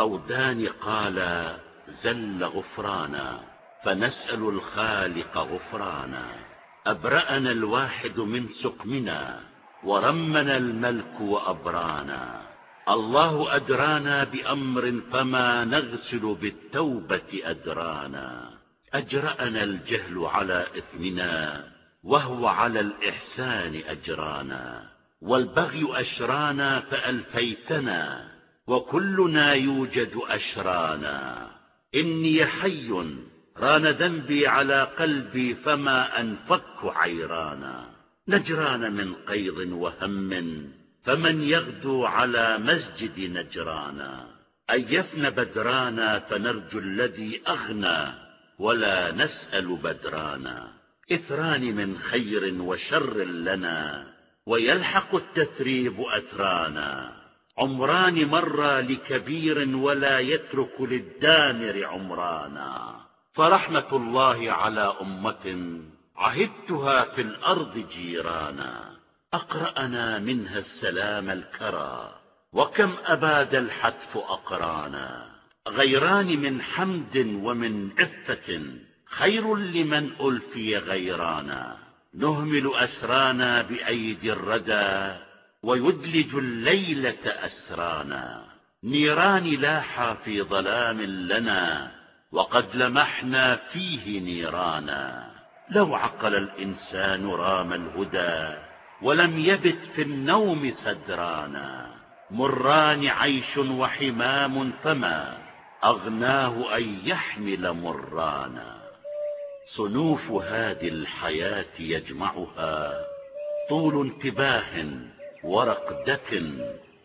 طودان قال زل غفرانا فنسأل الخالق غفرانا. أبرأنا الواحد من سقمنا ورمنا الملك وأبرانا. الله أدرانا بأمر فما نغسل بالتوبة أدرانا. أجرأنا الجهل على إثمنا وهو على الإحسان أجرانا. والبغي أشرانا فألفيتنا. وكلنا يوجد أشرانا. إني حي ران ذنبي على قلبي فما أنفك عيرانا. نجران من قيض وهم فمن يغدو على مسجد نجرانا. أيفن بدرانا فنرجو الذي أغنى ولا نسأل بدرانا. إثران من خير وشر لنا ويلحق التثريب أترانا. عمران مر لكبير ولا يترك للدامر عمرانا. فرحمة الله على أمة عهدتها في الأرض جيرانا. أقرأنا منها السلام الكرى وكم أباد الحتف أقرانا. غيران من حمد ومن عفة خير لمن ألفي غيرانا. نهمل أسرانا بأيدي الردى ويدلج الليلة أسرانا. نيران لاحا في ظلام لنا وقد لمحنا فيه نيرانا. لو عقل الإنسان رام الهدى ولم يبت في النوم سدرانا مران عيش وحمام فما أغناه أن يحمل مرانا. صنوف هذه الحياة يجمعها طول انتباه ورقدة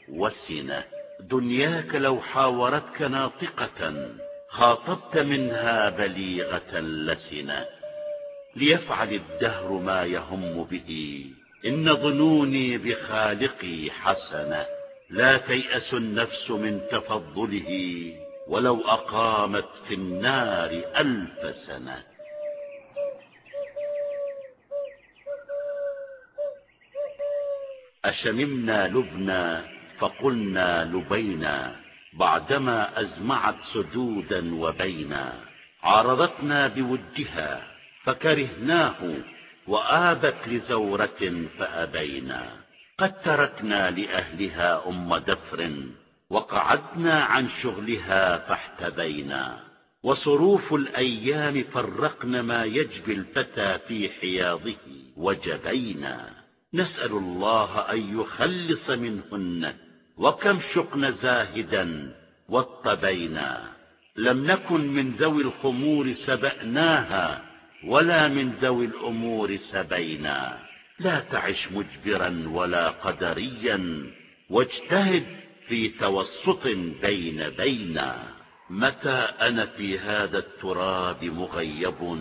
وسنة دنياك لو حاورتك ناطقة خاطبت منها بليغة لسنة ليفعل الدهر ما يهم به إن ظنوني بخالقي حسنة لا تيأس النفس من تفضله ولو أقامت في النار ألف سنة. أشممنا لبنا فقلنا لبينا بعدما أزمعت سدودا وبينا. عارضتنا بودها فكرهناه وآبت لزورة فأبينا. قد تركنا لأهلها أم دفر وقعدنا عن شغلها فاحتبينا. وصروف الأيام فرقن ما يجبي الفتى في حياضه وجبينا. نسأل الله أن يخلص منهن وكم شقن زاهدا واطبينا لم نكن من ذوي الخمور سبأناها ولا من ذوي الأمور سبينا. لا تعش مجبرا ولا قدريا واجتهد في توسط بين بينا. متى أنا في هذا التراب مغيب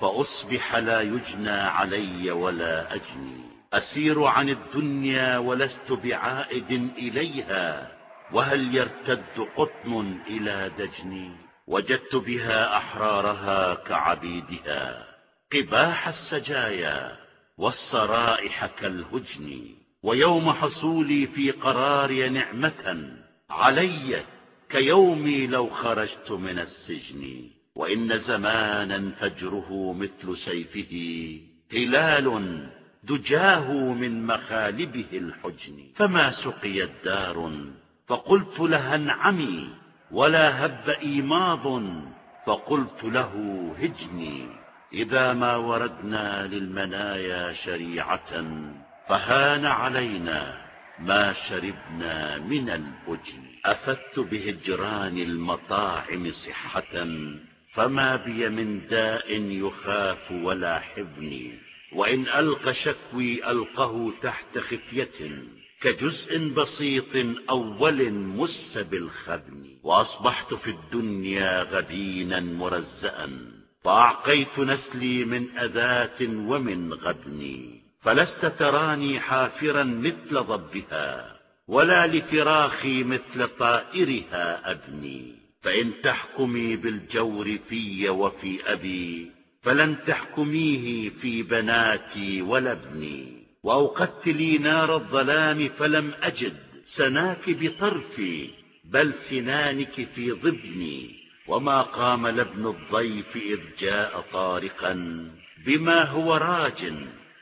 فأصبح لا يجنى علي ولا أجني. أسير عن الدنيا ولست بعائد إليها وهل يرتد قطن إلى دجني وجدت بها أحرارها كعبيدها قباح السجايا والصرائح كالهجن. ويوم حصولي في قراري نعمة علي كيومي لو خرجت من السجن. وإن زمانا فجره مثل سيفه هلال دجاه من مخالبه الحجن. فما سقيت دار فقلت لها انعمي ولا هب إيماض فقلت له هجني. إذا ما وردنا للمنايا شريعة فهان علينا ما شربنا من البجن. أفدت بهجران المطاعم صحة فما بي من داء يخاف ولا حبني. وإن ألقى شكوي ألقه تحت خفية كجزء بسيط أول مس بالخبن وأصبحت في الدنيا غبينا مرزأ فأعقيت نسلي من أذاة ومن غبن فلست تراني حافرا مثل ضبها ولا لفراخي مثل طائرها أبني فإن تحكمي بالجور في وفي أبي فلن تحكميه في بناتي ولا ابني. وأوقدت لي نار الظلام فلم أجد سناك بطرفي بل سنانك في ضبني. وما قام لابن الضيف إذ جاء طارقا بما هو راج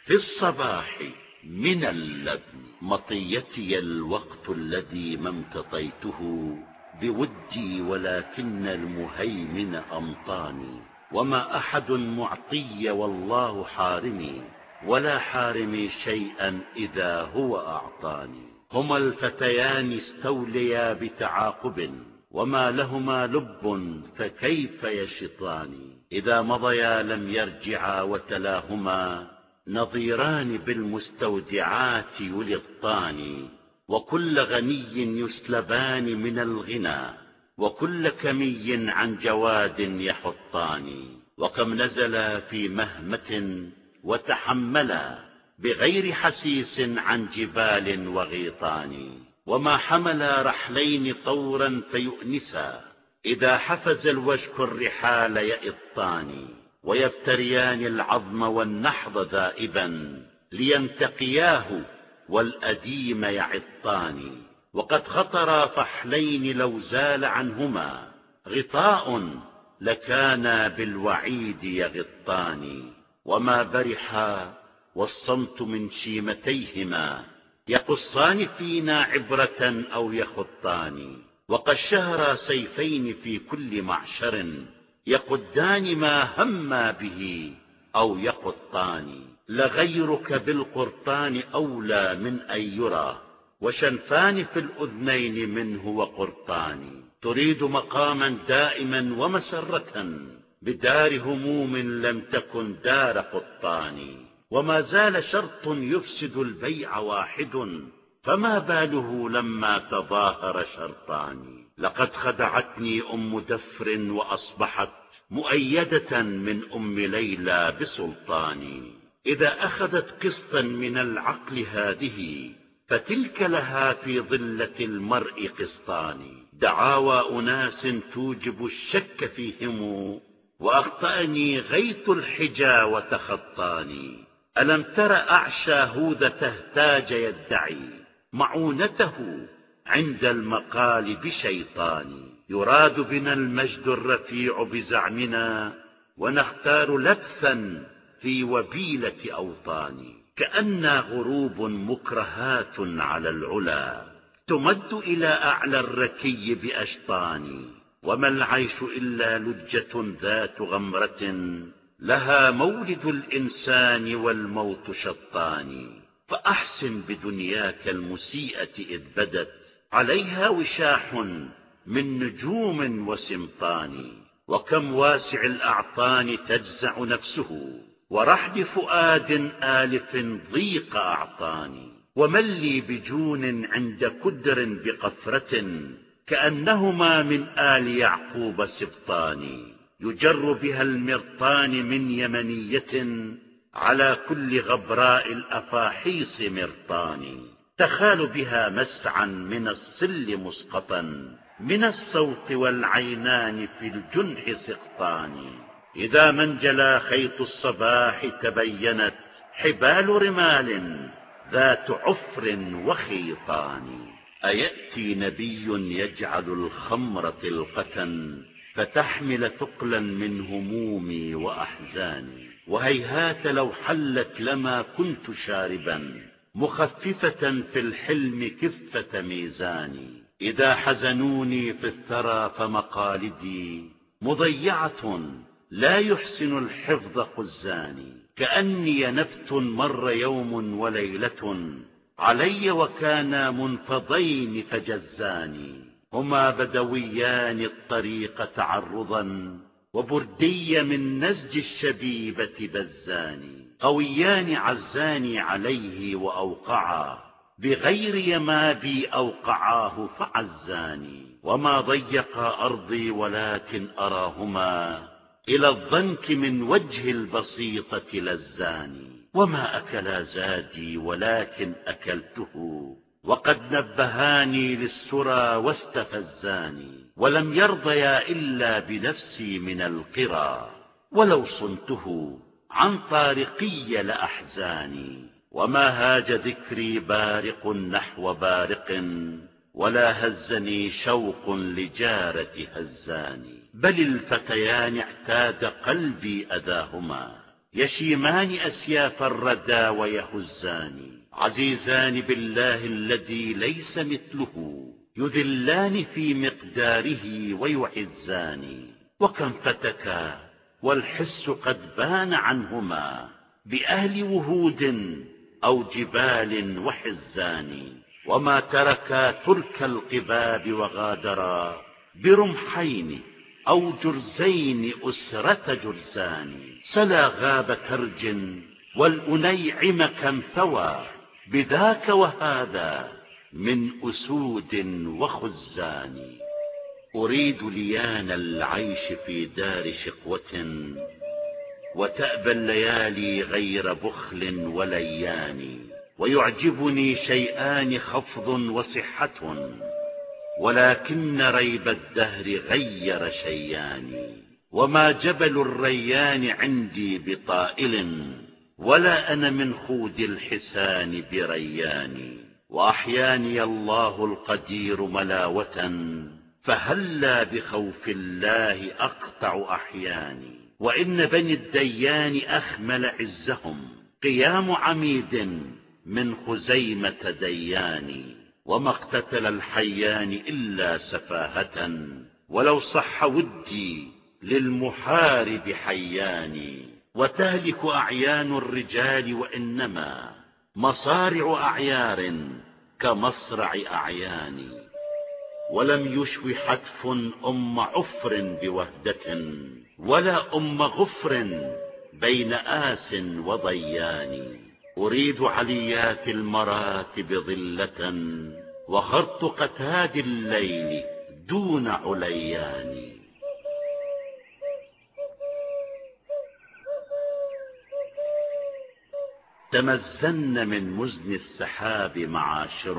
في الصباح من اللبن. مطيتي الوقت الذي ما امتطيته بودي ولكن المهيمن أمطاني. وما أحد معطي والله حارمي ولا حارمي شيئا إذا هو أعطاني. هما الفتيان استوليا بتعاقب وما لهما لب فكيف يشطان إذا مضيا لم يرجعا وتلاهما نظيران بالمستودعات يلطان وكل غني يسلبان من الغنى وكل كمي عن جواد يحطان وكم نزلا في مهمة وتحملا بغير حسيس عن جبال وغيطان وما حملا رحلين طورا فيؤنسا إذا حفز الوشك الرحال يئطان ويفتريان العظم والنحض ذائبا لينتقياه والأديم يعطان وقد خطرا فحلين لو زال عنهما. غطاء لكانا بالوعيد يغطان. وما برحا والصمت من شيمتيهما. يقصان فينا عبرة أو يخطان. وقد شهرا سيفين في كل معشر. يقدان ما هما به أو يقطان. لغيرك بالقرطان أولى من أن يرى. وشنفان في الأذنين منه وقرطان. تريد مقاما دائما ومسرة. بدار هموم لم تكن دار قطان. وما زال شرط يفسد البيع واحد. فما باله لما تظاهر شرطان. لقد خدعتني أم دفر وأصبحت مؤيدة من أم ليلى بسلطان. إذا أخذت قسطا من العقل هذه فتلك لها في ظلة المرء قسطان. دعاوى أناس توجب الشك فيهم وأخطأني غيث الحجا وتخطاني ألم تر أعشى هوذ تهتاج يدعي؟ معونته عند المقال بشيطان. يراد بنا المجد الرفيع بزعمنا ونختار لبثا في وبيلة أوطان كأنا غروب مكرهات على العلا تمد إلى أعلى الركي بأشطان وما العيش إلا لجة ذات غمرة لها مولد الإنسان والموت شطان. فأحسن بدنياك المسيئة إذ بدت عليها وشاح من نجوم وسمطان. وكم واسع الأعطان تجزع نفسه. ورحب فؤاد آلف ضيق أعطاني ومن لي بجون عند كدر بقفرة كأنهما من آل يعقوب سبطان يجر بها المرطان من يمنية على كل غبراء الأفاحيص مرطان تخال بها مسعا من الصل مسقطا من الصوت والعينان في الجنح سقطان إذا ما انجلى خيط الصباح تبينت حبال رمال ذات عفر وخيطان. أيأتي نبي يجعل الخمر طلقة فتحمل ثقلا من همومي وأحزاني. وهيهات لو حلت لما كنت شاربا مخففة في الحلم كفة ميزاني. إذا حزنوني في الثرى فمقالدي مضيعة لا يحسن الحفظ خزاني كأني نفت مر يوم وليلة علي وكانا منفضين فجزاني هما بدويان الطريق تعرضا وبردي من نسج الشبيبة بزاني قويان عزاني عليه وأوقعا بغير يمابي أوقعاه فعزاني. وما ضيق أرضي ولكن أراهما إلى الضنك من وجه البسيطة لزاني. وما أكلا زادي ولكن أكلته وقد نبهاني للسرى واستفزاني. ولم يرضيا إلا بنفسي من القرى ولو صنته عن طارقي لأحزاني. وما هاج ذكري بارق نحو بارق ولا هزني شوق لجارة هزاني بل الفتيان اعتاد قلبي أذاهما يشيمان أسياف الردى ويهزان عزيزان بالله الذي ليس مثله يذلان في مقداره ويعزان وكم فتكا والحس قد بان عنهما بأهل وهود أو جبال وحزان وما تركا ترك القباب وغادرا برمحين أو جرزين أسرة جرزان سلا غاب كرج والأنيعم كم ثوى بذاك وهذا من أسود وخزان. أريد ليان العيش في دار شقوة وتأبى الليالي غير بخل وليان. ويعجبني شيئان خفض وصحة ولكن ريب الدهر غير شيان وما جبل الريان عندي بطائل ولا أنا من خود الحسان بريان. وأحياني الله القدير ملاوة فهلا بخوف الله أقطع أحياني وإن بني الديان أخمل عزهم قيام عميد من خزيمة ديان وما اقتتل الحيان إلا سفاهة. ولو صح ودي للمحارب حيان وتهلك أعيان الرجال وإنما مصارع أعيار كمصرع أعيان. ولم يشو حتف أم عفر بوهدة ولا أم غفر بين آس وضيان. أريد عليات المراتب ظلة وخرط قتاد الليل دون عليان. تمزن من مزن السحاب معاشر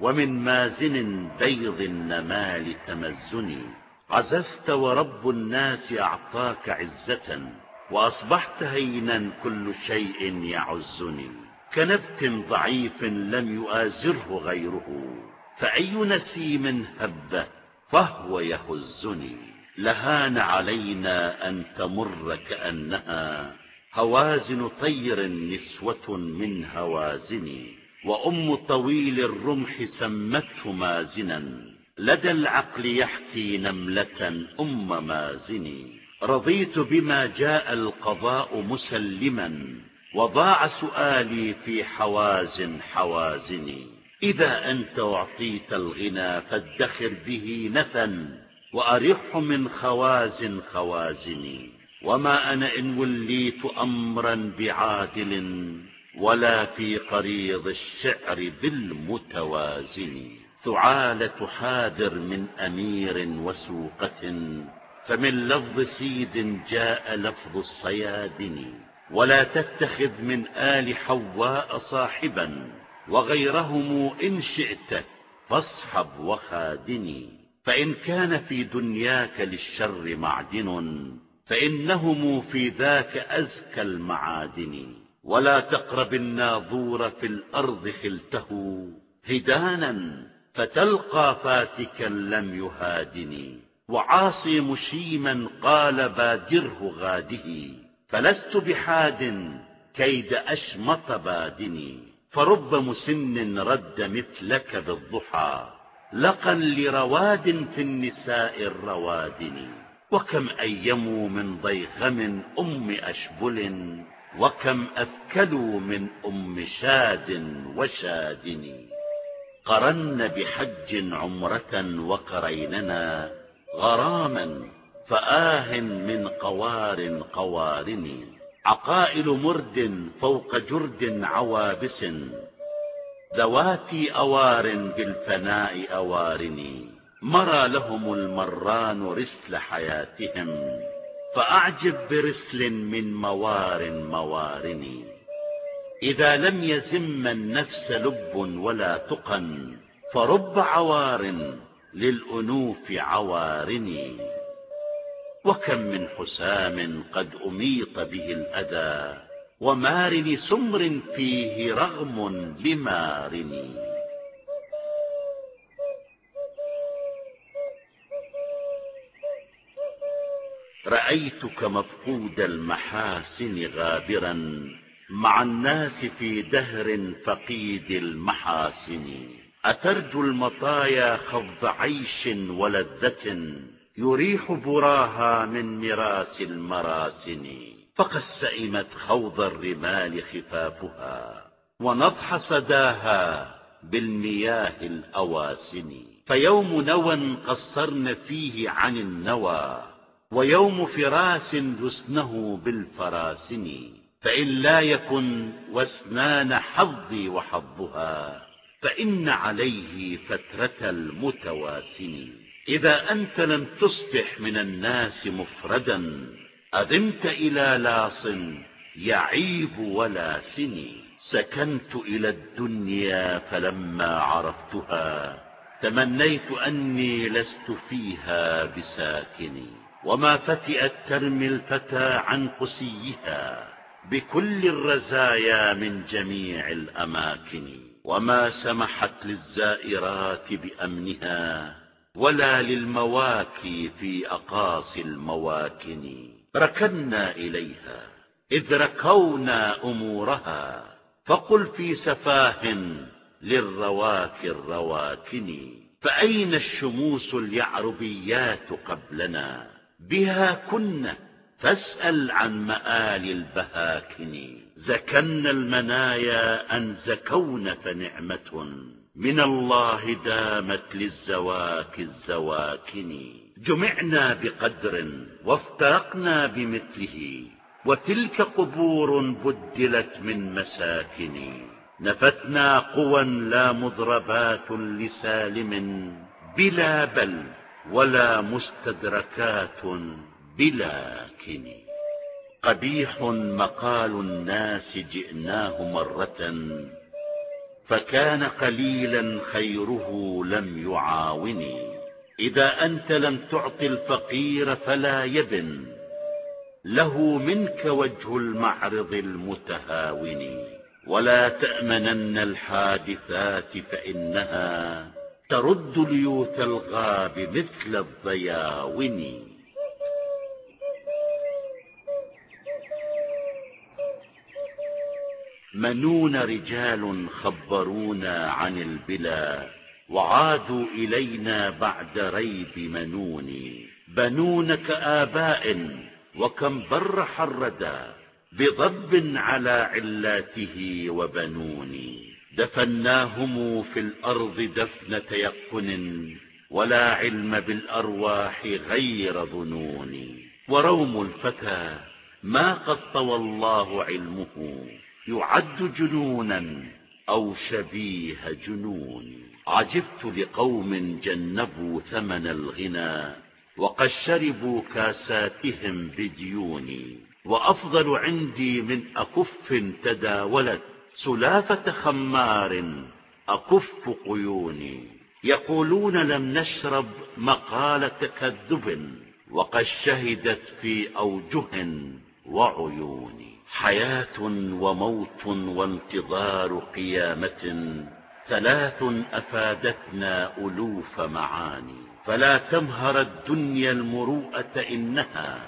ومن مازن بيض النمال تمزني. عززت ورب الناس أعطاك عزة وأصبحت هينا كل شيء يعزني. كنبت ضعيف لم يؤازره غيره. فأي نسيم هب فهو يهزني. لهان علينا أن تمر كأنها هوازن طير نسوة من هوازني. وأم طويل الرمح سمته مازنا. لدى العقل يحكي نملة أم مازني. رضيت بما جاء القضاء مسلما وضاع سؤالي في حواز حوازني. إذا أنت أعطيت الغنى فادخر به نفا وأرح من خواز خوازني. وما أنا إن وليت أمرا بعادل ولا في قريض الشعر بالمتوازن. ثعالة حاذر من أمير وسوقة فمن لفظ سيد جاء لفظ الصيادن ولا تتخذ من آل حواء صاحبا وغيرهم إن شئت فاصحب وخادني. فإن كان في دنياك للشر معدن فإنهم في ذاك أزكى المعادن. ولا تقرب الناظور في الأرض خلته هدانا فتلقى فاتكا لم يهادني. وعاصي مشيما قال بادره غاده فلست بحاد كيد أشمط بادني فرب مسن رد مثلك بالضحى لقا لرواد في النساء الروادن وكم أيموا من ضيغم أم أشبل وكم أثكلوا من أم شاد وشادن قرن بحج عمرة وقريننا غراما فآه من قوار قوارن عقائل مرد فوق جرد عوابس ذواتي أوار بالفناء أوارن مرى لهم المران رسل حياتهم فأعجب برسل من موار موارن إذا لم يزم النفس لب ولا تقن فرب عوار للأنوف عوارني وكم من حسام قد أميط به الأذى ومارن سمر فيه رغم لمارن رأيتك مفقود المحاسن غابرا مع الناس في دهر فقيد المحاسن. أترجو المطايا خفض عيش ولذة يريح براها من مراس المراسن فقد سئمت خوض الرمال خفافها ونضح سداها بالمياه الأواسن فيوم نوى قصرن فيه عن النوى ويوم فراس لسنه بالفراسن فإن لا يكن واسنان حظي وحظها فإن عليه فترة المتواسن إذا أنت لم تصبح من الناس مفردا أذمت إلى لاص يعيب ولا سن سكنت إلى الدنيا فلما عرفتها تمنيت أني لست فيها بساكن. وما فتئت ترمي الفتى عن قسيها بكل الرزايا من جميع الأماكن. وما سمحت للزائرات بأمنها ولا للمواكي في أقاصي المواكن. ركنا إليها إذ ركونا أمورها فقل في سفاه للرواك الرواكن. فأين الشموس اليعربيات قبلنا؟ بها كنا فاسأل عن مآل البهاكن. زكن المنايا أن زكون فنعمة من الله دامت للزواك الزواكن. جمعنا بقدر وافترقنا بمثله وتلك قبور بدلت من مساكن. نفتنا قوى لا مضربات لسالم بلا بل ولا مستدركات بلا كن قبيح مقال الناس جئناه مرة فكان قليلا خيره لم يعاوني. إذا أنت لم تعط الفقير فلا يبن له منك وجه المعرض المتهاون ولا تأمنن الحادثات فإنها ترد ليوث الغاب مثل الضياون منون رجال خبرونا عن البلا وعادوا إلينا بعد ريب منون. بنون كآباء وكم برح الردى بضب على علاته وبنون. دفناهم في الأرض دفن تيقن ولا علم بالأرواح غير ظنون. وروم الفتى ما قد طوى الله علمه. يعد جنونا أو شبيه جنون. عجبت لقوم جنبوا ثمن الغنى وقد شربوا كاساتهم بديون. وأفضل عندي من أكف تداولت سلافة خمار أكف قيوني يقولون لم نشرب مقالة كذب وقد شهدت في أوجه وعيون. حياة وموت وانتظار قيامة ثلاث أفادتنا ألوف معاني. فلا تمهر الدنيا المروءة إنها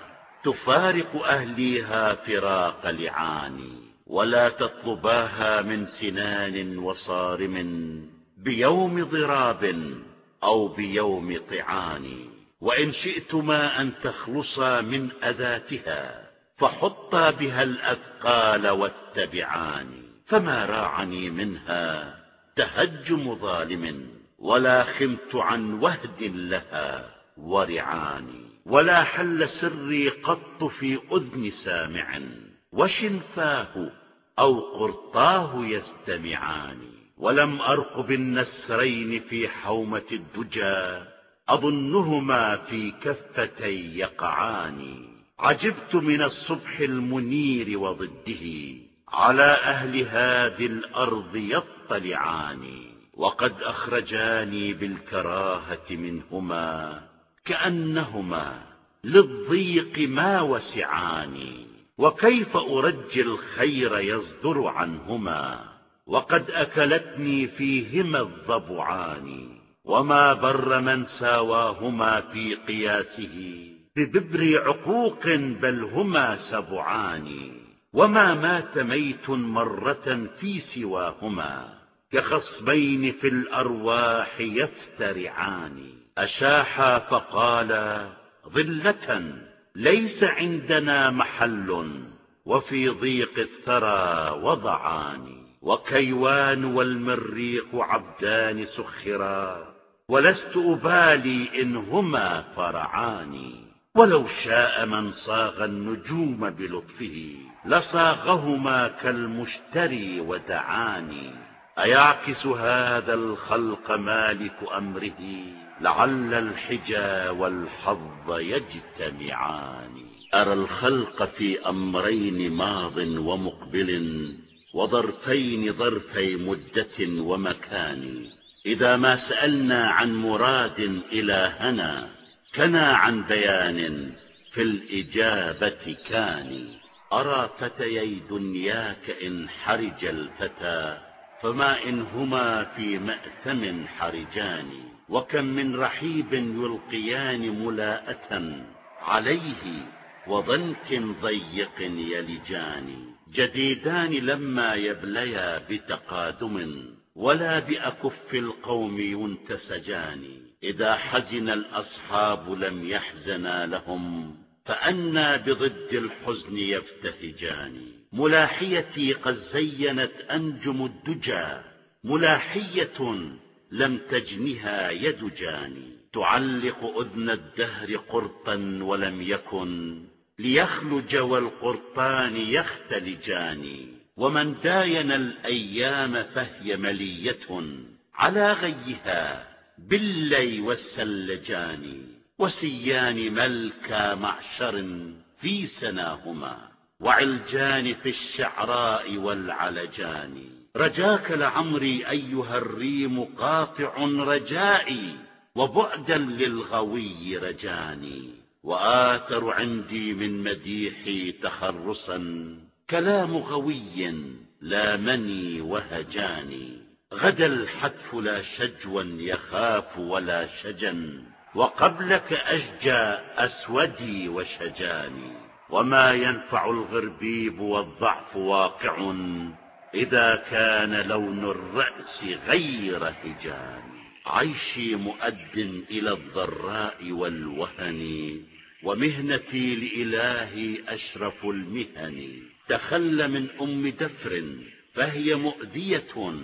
تفارق أهليها فراق لعاني. ولا تطلباها من سنان وصارم بيوم ضراب أو بيوم طعان. وإن شئتما أن تخلصا من أذاتها فحطا بها الأثقال واتبعان فما راعني منها تهجم ظالم ولا خمت عن وهد لها ورعاني ولا حل سري قط في أذن سامع وشنفاه أو قرطاه يستمعان. ولم أرق بالنسرين في حومة الدجى أظنهما في كفتي يقعان. عجبت من الصبح المنير وضده على أهل هذه الأرض يطلعان وقد أخرجاني بالكراهة منهما كأنهما للضيق ما وسعاني وكيف أرجي الخير يصدر عنهما وقد أكلتني فيهما الضبعان وما بر من ساواهما في قياسه. بببر عقوق بل هما سبعان وما مات ميت مرة في سواهما كخصمين في الأرواح يفترعان. أشاحا فقال ظلة ليس عندنا محل وفي ضيق الثرى وضعان. وكيوان والمريخ عبدان سخرا ولست أبالي إن هما فرعان. ولو شاء من صاغ النجوم بلطفه لصاغهما كالمشتري ودعاني. أيعكس هذا الخلق مالك أمره؟ لعل الحجى والحظ يجتمعان. أرى الخلق في أمرين ماض ومقبل وظرفين ظرفي مدة ومكان. إذا ما سألنا عن مراد إلهنا كنا عن بيان في الإجابة كان. أرى فتيي دنياك إن حرج الفتى فما إن هما في مأثم حرجان. وكم من رحيب يلقيان ملاءة عليه وضنك ضيق يلجان. جديدان لما يبليا بتقادم ولا بأكف القوم ينتسجان. إذا حزن الأصحاب لم يحزنا لهم فأنى بضد الحزن يفتهجان. ملاحيتي قد زينت أنجم الدجى ملاحية لم تجنها يد جاني تعلق أذن الدهر قرطا ولم يكن ليخلج والقرطان يختلجان. ومن داين الأيام فهي ملية على غيها باللي والسلجان وسيان ملكى معشر في سناهما وعلجان في الشعراء والعلجان. رجاك لعمري أيها الريم قاطع رجائي وبعدا للغوي رجاني. وآثر عندي من مديحي تخرصا كلام غوي لامني وهجاني. غدا الحتف لا شجوا يخاف ولا شجا وقبلك أشجى أسودي وشجاني. وما ينفع الغربيب والضعف واقع إذا كان لون الرأس غير هجان عيشي مؤد إلى الضراء والوهن ومهنتي لإلهي أشرف المهن. تخل من أم دفر فهي مؤذية.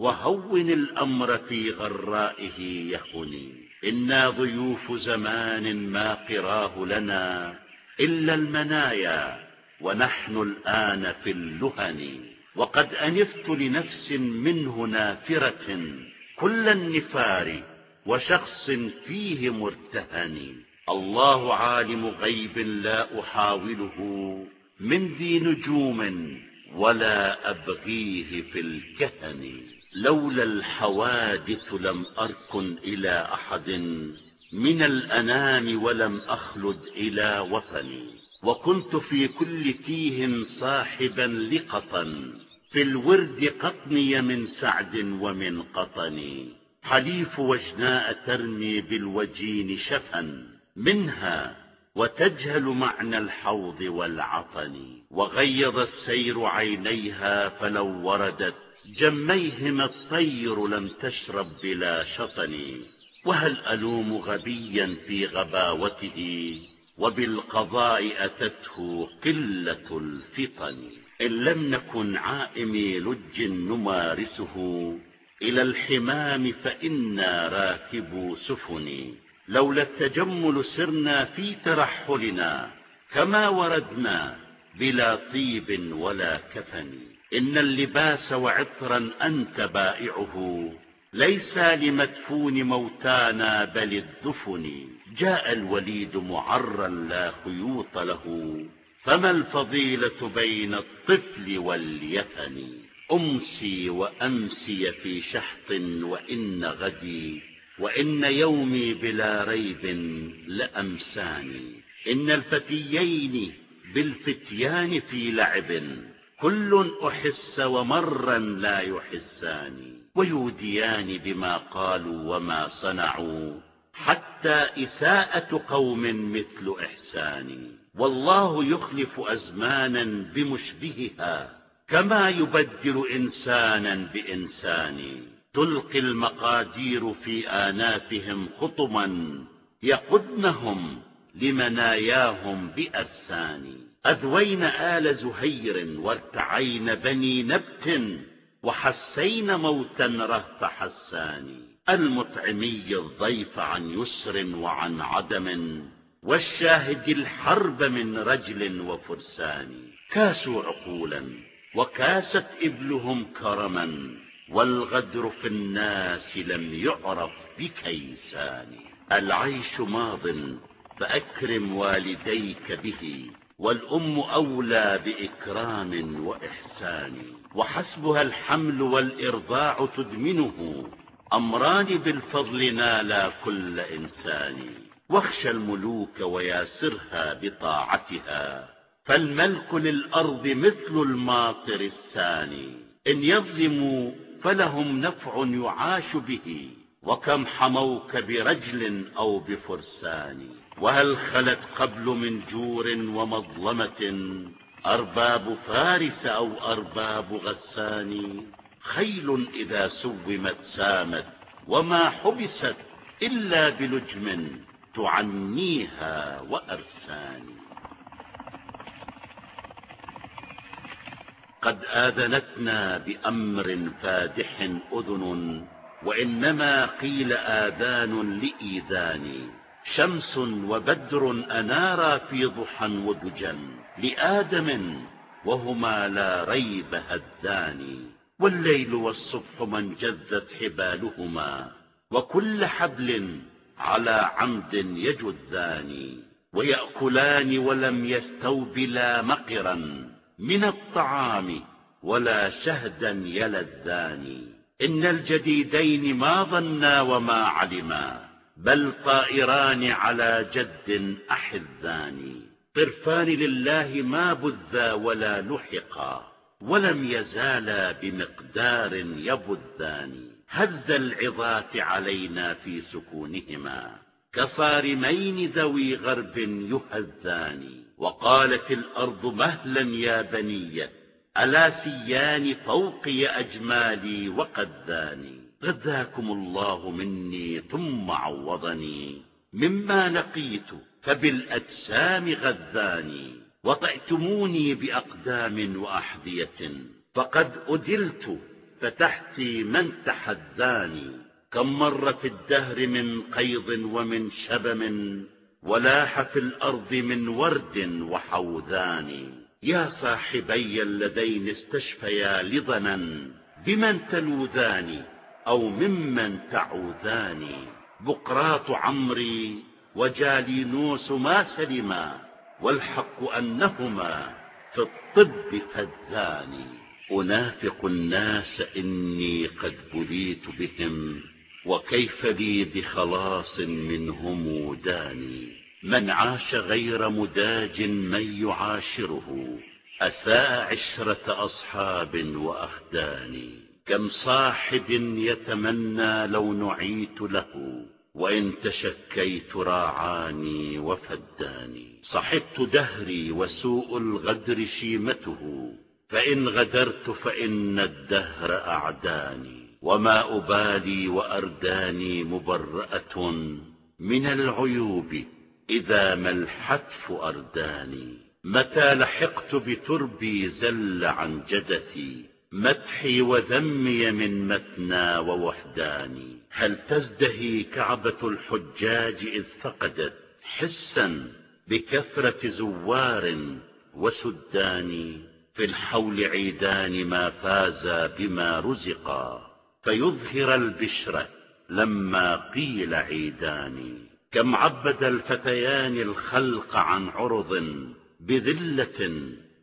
وهون الأمر في غرائه يهني إنا ضيوف زمان ما قراه لنا إلا المنايا ونحن الآن في اللهن. وقد أنفت لنفس منه نافرة كل النفار وشخص فيه مرتهن. الله عالم غيب لا أحاوله من ذي نجوم ولا أبغيه في الكهن. لولا الحوادث لم أركن إلى أحد من الأنام ولم أخلد إلى وطني. وكنت في كل تيه صاحبا لقطا في الورد قطني من سعد ومن قطن حليف وجناء ترمي بالوجين شفا منها وتجهل معنى الحوض والعطن. وغيض السير عينيها فلو وردت جميهما الطير لم تشرب بلا شطن وهل ألوم غبيا في غباوته وبالقضاء أتته قلة الفطن. إن لم نكن عائمي لج نمارسه إلى الحمام فإنا راكبو سفن. لولا التجمل سرنا في ترحلنا كما وردنا بلا طيب ولا كفن. إن اللباس وعطرا أنت بائعه. ليس لمدفون موتانا بل الدفن. جاء الوليد معرا لا خيوط له. فما الفضيلة بين الطفل واليتن؟ أمسي وأمسي في شحط وإن غدي. وإن يومي بلا ريب لأمساني. إن الفتيين بالفتيان في لعب. كل أحس ومرا لا يحسان ويوديان بما قالوا وما صنعوا حتى إساءة قوم مثل إحساني والله يخلف أزمانا بمشبهها كما يبدل إنسانا بإنسان. تلقي المقادير في آنافهم خطما يقدنهم لمناياهم بأرسان. أذوين آل زهير وارتعين بني نبت وحسين موتا رهف حسان. المطعمي الضيف عن يسر وعن عدم والشاهد الحرب من رجل وفرسان. كاسوا عقولا وكاست إبلهم كرما والغدر في الناس لم يعرف بكيسان. العيش ماض فأكرم والديك به والأم أولى بإكرام وإحسان وحسبها الحمل والإرضاع تدمنه. أمران بالفضل نالا كل إنسان. واخشى الملوك وياسرها بطاعتها. فالملك للأرض مثل الماطر الساني إن يظلموا فلهم نفع يعاش به. وكم حموك برجل أو بفرسان. وهل خلت قبل من جور ومظلمة أرباب فارس أو أرباب غسان؟ خيل إذا سومت سامت وما حبست إلا بلجم تعنيها وأرسان. قد آذنتنا بأمر فادح أذن وإنما قيل آذان لإيذان. شمس وبدر أنارا في ضحى ودجا لآدم وهما لا ريب هدان والليل والصبح من جذت حبالهما وكل حبل على عمد يجذان ويأكلان ولم يستوبلا مقرا من الطعام ولا شهدا يلذان إن الجديدين ما ظنا وما علما بل طائران على جد أحذان. طرفان لله ما بذا ولا لحقا ولم يزالا بمقدار يبذان. هذ العظات علينا في سكونهما كصارمين ذوي غرب يهذان. وقالت الأرض مهلا يا بني ألا سيان فوقي أجمالي وقذاني غذاكم الله مني ثم عوضني مما لقيت فبالأجسام غذاني وطئتموني بأقدام وأحذية فقد أدلت فتحتي من تحذاني كم مر في الدهر من قيض ومن شبم ولاح في الأرض من ورد وحوذان يا صاحبي اللذين استشفيا لضنا بمن تلوذان أو ممن تعوذان. بقراط عمري وجالينوس ما سلما والحق أنهما في الطب فذان أنافق الناس إني قد بليت بهم وكيف لي بخلاص منهم داني من عاش غير مداج من يعاشره أساء عشرة أصحاب وأخدان. كم صاحب يتمنى لو نعيت له وإن تشكيت راعاني وفداني. صحبت دهري وسوء الغدر شيمته فإن غدرت فإن الدهر أعداني. وما أبالي وأرداني مبرأة من العيوب إذا ما الحتف أرداني. متى لحقت بتربي زل عن جدثي مدحي وذمي من مثنى ووحداني. هل تزدهي كعبة الحجاج إذ فقدت حسا بكثرة زوار وسدان في الحول عيدان ما فازا بما رزقا. فيظهر البشر لما قيل عيدان كم عبد الفتيان الخلق عن عرض بذلة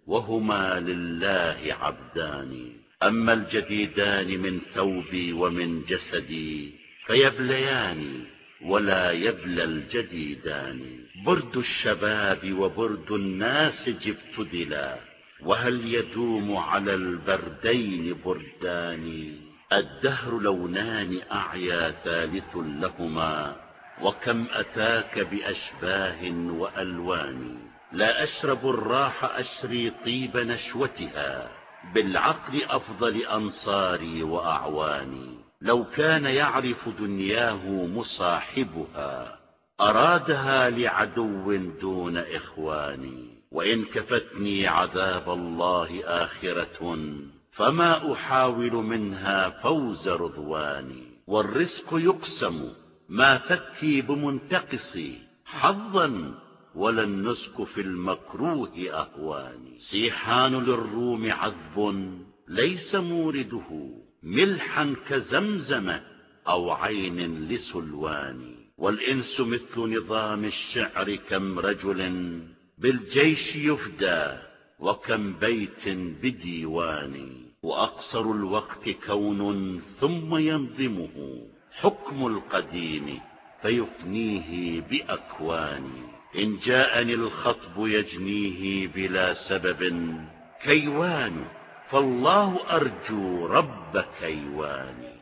وهما لله عبدان. أما الجديدان من ثوبي ومن جسدي فيبليان ولا يبلى الجديدان. برد الشباب وبرد الناسج ابتدلا وهل يدوم على البردين بردان؟ الدهر لونان أعيا ثالث لهما وكم أتاك بأشباه وألوان؟ لا أشرب الراح أشري طيب نشوتها بالعقل أفضل أنصاري وأعواني. لو كان يعرف دنياه مصاحبها أرادها لعدو دون إخواني. وإن كفتني عذاب الله آخرة فما أحاول منها فوز رضواني. والرزق يقسم ما فكي بمنتقصي حظا ولا النسك في المكروه أهواني. سيحان للروم عذب ليس مورده ملحا كزمزم أو عين لسلوان. والإنس مثل نظام الشعر كم رجل بالجيش يفدى وكم بيت بديوان. وأقصر الوقت كون ثم ينظمه حكم القديم فيفنيه بأكوان. إن جاءني الخطب يجنيه بلا سبب. كيوان فالله أرجو رب كيوان.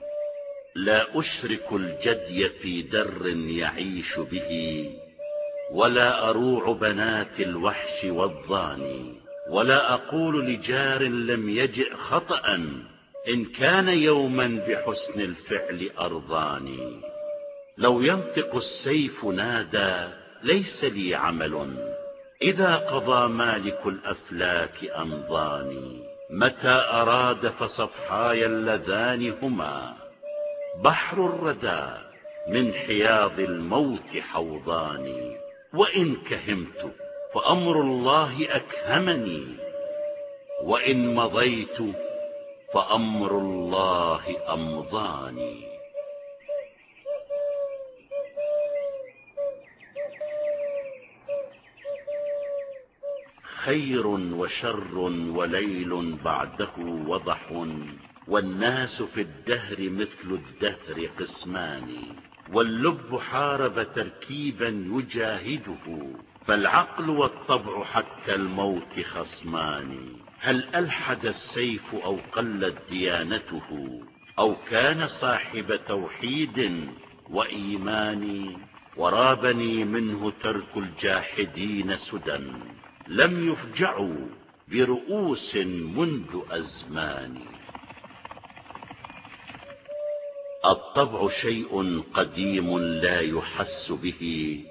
لا أشرك الجدي في در يعيش به ولا أروع بنات الوحش والضاني ولا أقول لجار لم يجئ خطأ إن كان يوما بحسن الفعل أرضاني. لو ينطق السيف نادى ليس لي عمل. إذا قضى مالك الأفلاك أنضاني متى أراد فصفحاي اللذان هما. بحر الردى من حياض الموت حوضاني. وإن كهمت فأمر الله أكهمني. وإن مضيت فأمر الله أمضاني. خير وشر وليل بعده وضح والناس في الدهر مثل الدهر قسمان واللب حارب تركيبا يجاهده فالعقل والطبع حتى الموت خصمان. هل ألحد السيف أو قلت ديانته؟ أو كان صاحب توحيد وإيمان؟ ورابني منه ترك الجاحدين سدى. لم يفجعوا برؤوس منذ أزمان. الطبع شيء قديم لا يحس به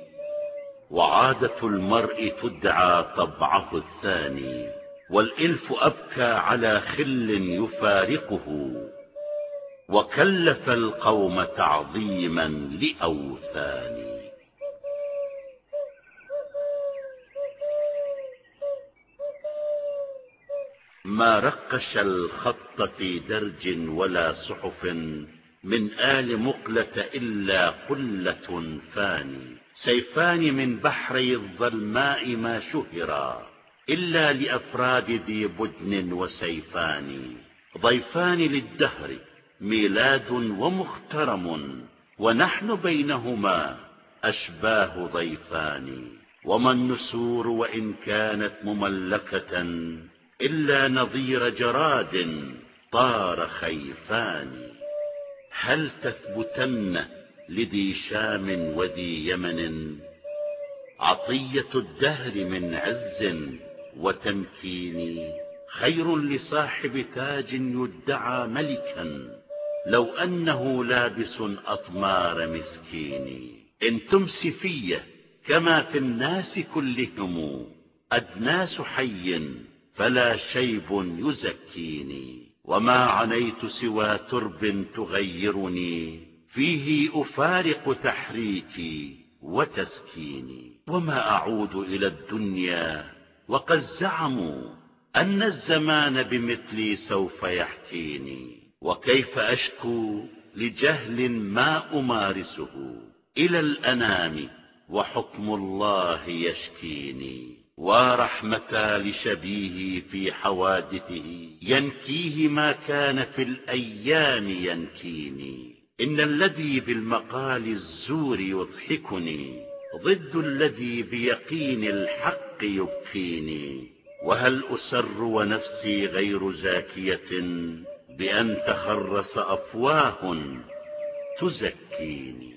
وعادة المرء تدعى طبعه الثاني والإلف أبكى على خل يفارقه وكلف القوم تعظيما لأوثان. ما رقش الخط في درج ولا صحف من آل مقلة إلا قلة فاني. سيفان من بحري الظلماء ما شهرا إلا لأفراد ذي بدن وسيفان. ضيفان للدهر ميلاد ومخترم ونحن بينهما أشباه ضيفان. وما النسور وإن كانت مملكة إلا نظير جراد طار خيفان. هل تثبتن لذي شام وذي يمن؟ عطية الدهر من عز وتمكين. خير لصاحب تاج يدعى ملكا. لو أنه لابس أطمار مسكين. إن تمس في كما في الناس كلهم أدناس حي فلا شيب يزكيني وما عنيت سوى ترب تغيرني فيه أفارق تحريكي وتسكيني وما أعود إلى الدنيا وقد زعموا أن الزمان بمثلي سوف يحكيني وكيف أشكو لجهل ما أمارسه إلى الأنام وحكم الله يشكيني ورحمة لشبيه في حوادثه. ينكيه ما كان في الأيام ينكيني. إن الذي بالمقال الزور يضحكني ضد الذي بيقين الحق يبكيني. وهل أسر ونفسي غير زاكية بأن تخرس أفواه تزكيني؟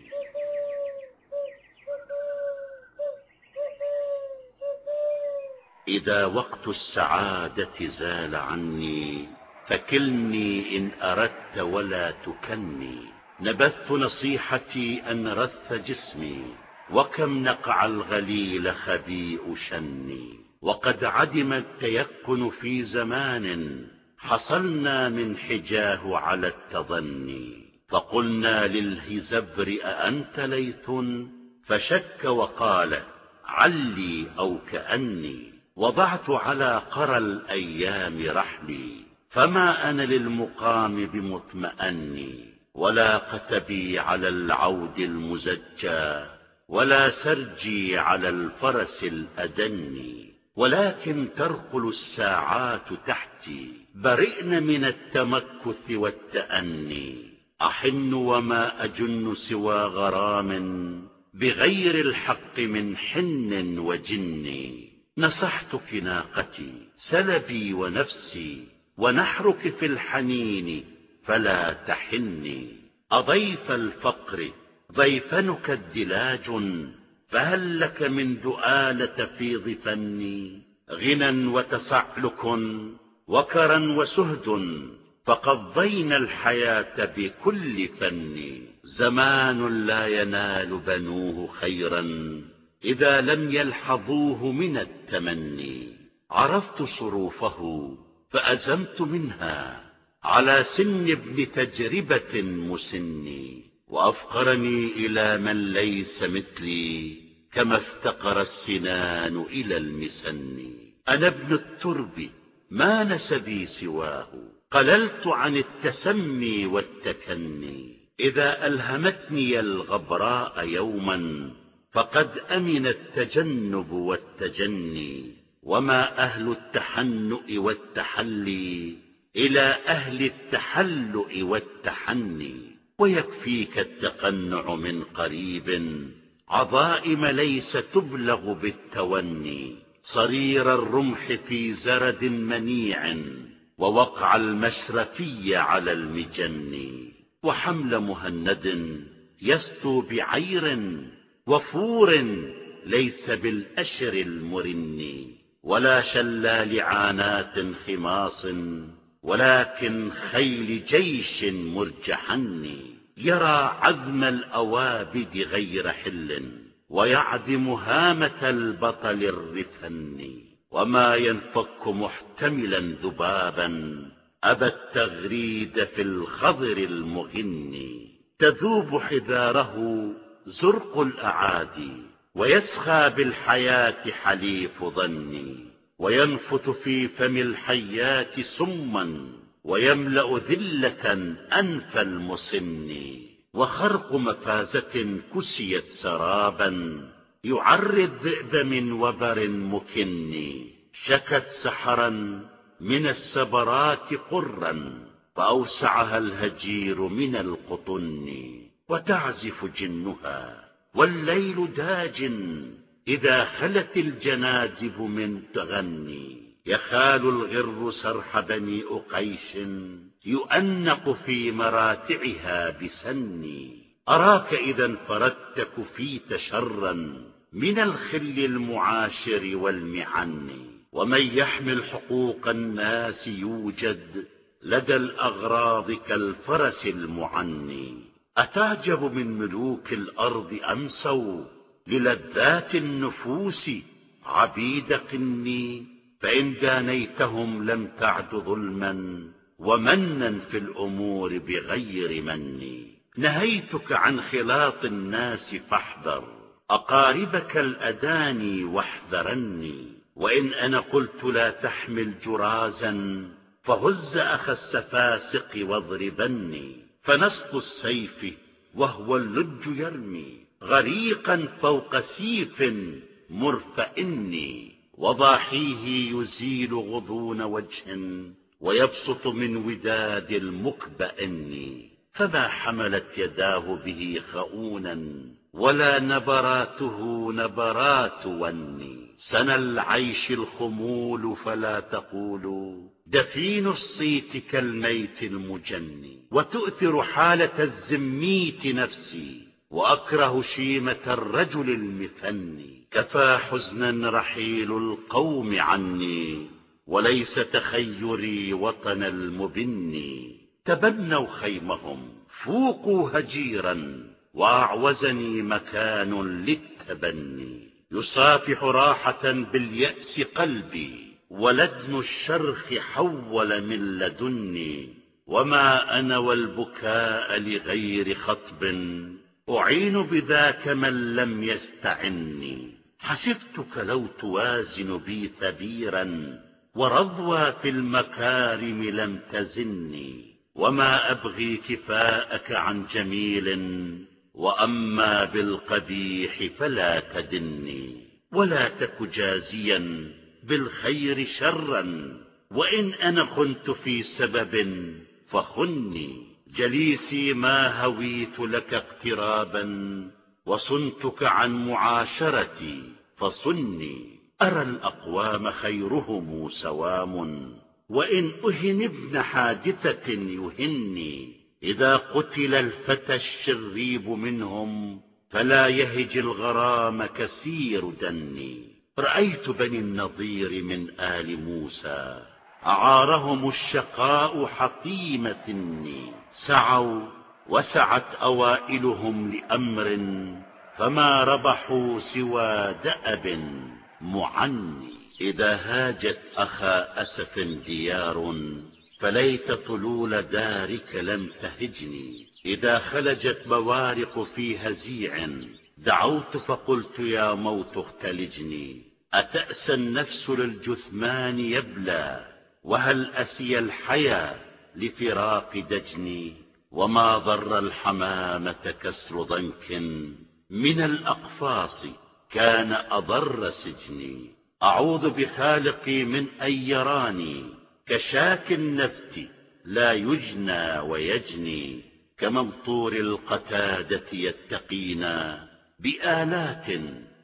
إذا وقت السعادة زال عني فكلني إن أردت ولا تكني. نبذت نصيحتي أن رث جسمي وكم نقع الغليل خبيء شني. وقد عدم التيقن في زمان حصلنا من حجاه على التظني فقلنا للهزبر أأنت ليث؟ فشك وقال علي أو كأني. وضعت على قرى الأيام رحلي فما أنا للمقام بمطمئني ولا قتبي على العود المزجى ولا سرجي على الفرس الأدني ولكن ترقل الساعات تحتي برئن من التمكث والتأني. أحن وما أجن سوى غرام بغير الحق من حن وجن. نصحتك ناقتي سلبي ونفسي ونحرك في الحنين فلا تحني. أضيف الفقر ضيفنك الدلاج فهل لك من دؤالة في فني غنى وتسعلك وكرا وسهد فقضينا الحياة بكل فن. زمان لا ينال بنوه خيرا. إذا لم يلحظوه من التمني عرفت صروفه فأزمت منها. على سن ابن تجربة مسني وأفقرني إلى من ليس مثلي كما افتقر السنان إلى المسن أنا ابن الترب ما نسبي سواه. قللت عن التسمي والتكني. إذا ألهمتني الغبراء يوما فقد أمن التجنب والتجني وما أهل التحنؤ والتحلي إلى أهل التحلؤ والتحني. ويكفيك التقنع من قريب عظائم ليس تبلغ بالتوني. صرير الرمح في زرد منيع ووقع المشرفي على المجن وحمل مهند يستو بعير وفور ليس بالأشر المرن ولا شلا لعانات خماص ولكن خيل جيش مرجحن يرى عذم الأوابد غير حل ويعدم هامة البطل الرفن وما ينفك محتملا ذبابا أبى التغريد في الخضر المغن تذوب حذاره زرق الأعادي ويسخى بالحياة حليف ظني وينفث في فم الحيات سما ويملأ ذلة أنف المسن وخرق مفازة كسيت سرابا يعري الذئب من وبر مكن شكت سحرا من السبرات قرا فأوسعها الهجير من القطن. وتعزف جنها والليل داج إذا خلت الجنادب من تغني. يخال الغر سرح بني أقيش يؤنق في مراتعها بسن أراك إذا انفردت كفيت شرا من الخل المعاشر والمعن. ومن يحمل حقوق الناس يوجد لدى الأغراض كالفرس المعني أتعجب من ملوك الأرض أمسوا للذات النفوس عبيد قني فإن دانيتهم لم تعد ظلما ومنا في الأمور بغير من نهيتك عن خلاط الناس فاحذر أقاربك الأداني واحذرني. وإن أنا قلت لا تحمل جرازا فهز أخ السفاسق واضربني. فنسط السيف وهو اللج يرمي غريقا فوق سيف مرفئني وضاحيه يزيل غضون وجه ويبسط من وداد المكبئن فما حملت يداه به خؤونا ولا نبراته نبرات وني. سنى العيش الخمول فلا تقولوا دفين الصيت كالميت المجني وتؤثر حالة الزميت نفسي وأكره شيمة الرجل المثني. كفى حزنا رحيل القوم عني وليس تخيري وطن المبني. تبنوا خيمهم فوقوا هجيرا وأعوزني مكان للتبني. يصافح راحة باليأس قلبي ولدن الشرخ حول من لدني وما أنا والبكاء لغير خطب. أعين بذاك من لم يستعني. حسبتك لو توازن بي ثبيرا ورضوى في المكارم لم تزني. وما أبغي كفاءك عن جميل وأما بالقبيح فلا تدني. ولا تك جازيا بالخير شرا. وإن أنا خنت في سبب فخني. جليسي ما هويت لك اقترابا. وصنتك عن معاشرتي فصني. أرى الأقوام خيرهم سوام. وإن أهن ابن حادثة يهني. إذا قتل الفتى الشريب منهم فلا يهج الغرام كسير دني. رأيت بني النضير من آل موسى. أعارهم الشقاء حطيم ثني سعوا وسعت أوائلهم لأمر فما ربحوا سوى دأب معني. إذا هاجت أخا أسف ديار فليت طلول دارك لم تهجني. إذا خلجت بوارق في هزيع دعوت فقلت يا موت اختلجني. أتأسى النفس للجثمان يبلى وهل أسي الحيا لفراق دجني؟ وما ضر الحمامة كسر ضنك؟ من الأقفاص كان أضر سجني. أعوذ بخالقي من أن يراني كشاك النفت لا يجنى ويجني كممطور القتادة يتقينا بآلات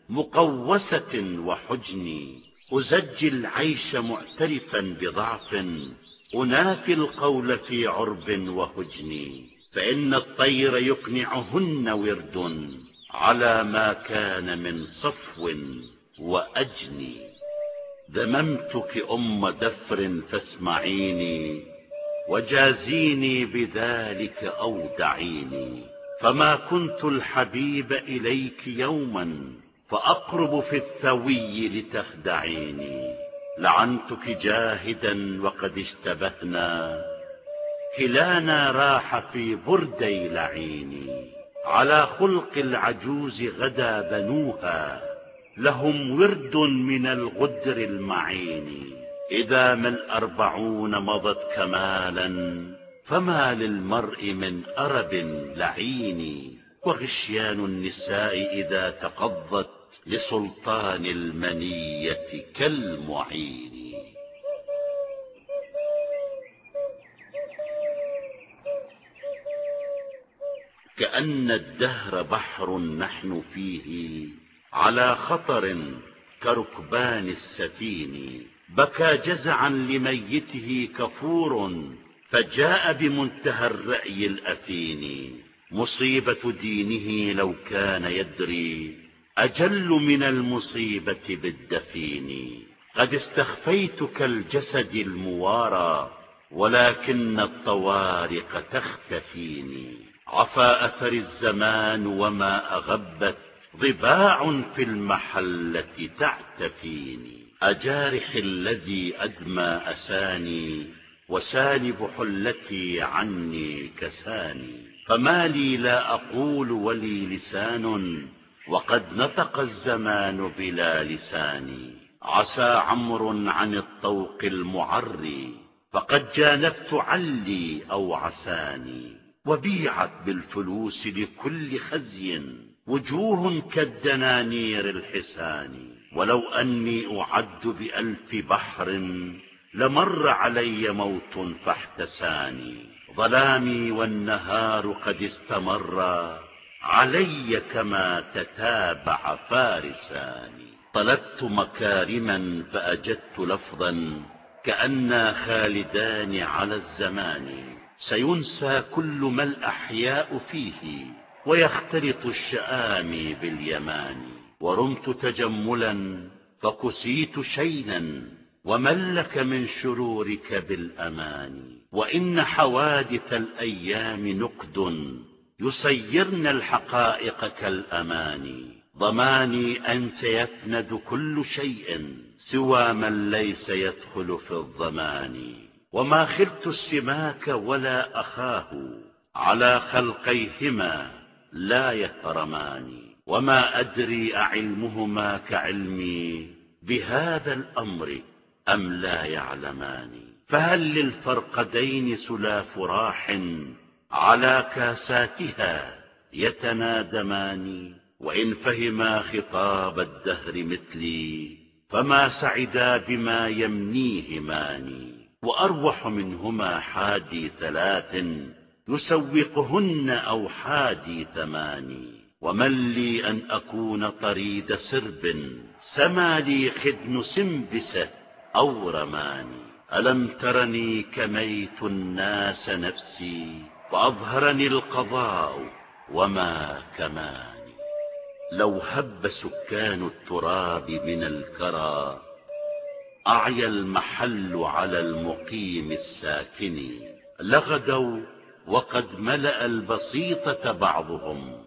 مقوسة وحجن أزجي العيش معترفا بضعف أنافي القول في عرب وهجن فإن الطير يقنعهن ورد على ما كان من صفو وأجني ذممتك أم دفر فاسمعيني وجازيني بذلك أو دعيني فما كنت الحبيب إليك يوما فأقرب في الثوي لتخدعيني. لعنتك جاهدا وقد اشتبهنا. كلانا راح في بردي لعيني. على خلق العجوز غدا بنوها. لهم ورد من الغدر المعين. إذا ما الأربعون مضت كمالا فما للمرء من أرب لعين. وغشيان النساء إذا تقضت لسلطان المنية كالمعين. كأن الدهر بحر نحن فيه على خطر كركبان السفين. بكى جزعا لميته كفور فجاء بمنتهى الرأي الأثين. مصيبة دينه لو كان يدري أجل من المصيبة بالدفين. قد استخفيت كالجسد الموارى ولكن الطوارق تختفيني عفى أثر الزمان وما أغبت ضباع في المحلة تعتفيني أجارح الذي أدمى أساني وسالب حلتي عني كساني. فما لي لا أقول ولي لسان وقد نطق الزمان بلا لسان. عسى عمر عن الطوق المعري فقد جانفت علي أو عساني وبيعت بالفلوس لكل خزي وجوه كالدنانير الحسان. ولو أني أعد بألف بحر لمر علي موت فاحتساني ظلامي والنهار قد استمر علي كما تتابع فارسان طلبت مكارما فأجدت لفظا كأنا خالدان على الزمان. سينسى كل ما الأحياء فيه ويختلط الشآمي باليمان. ورمت تجملا فكسيت شينا ومن لك من شرورك بالأمان. وإن حوادث الأيام نقد يصيرن الحقائق كالأمان ضماني أنت يفند كل شيء سوى من ليس يدخل في الضمان. وما خلت السماك ولا أخاه على خلقيهما لا يهرمان وما أدري أعلمهما كعلمي بهذا الأمر أم لا يعلمان. فهل للفرقدين سلاف راح على كاساتها يتنادمان وإن فهما خطاب الدهر مثلي فما سعدا بما يمنيهمان وأروح منهما حادي ثلاث يسوقهن أو حادي ثمان ومن لي أن أكون طريد سرب سما لي خدن سنبسه أو رماني. ألم ترني كميت الناس نفسي وأظهرني القضاء وما كماني لو هب سكان التراب من الكرى أعيا المحل على المقيم الساكن. لغدوا وقد ملأ البسيطة بعضهم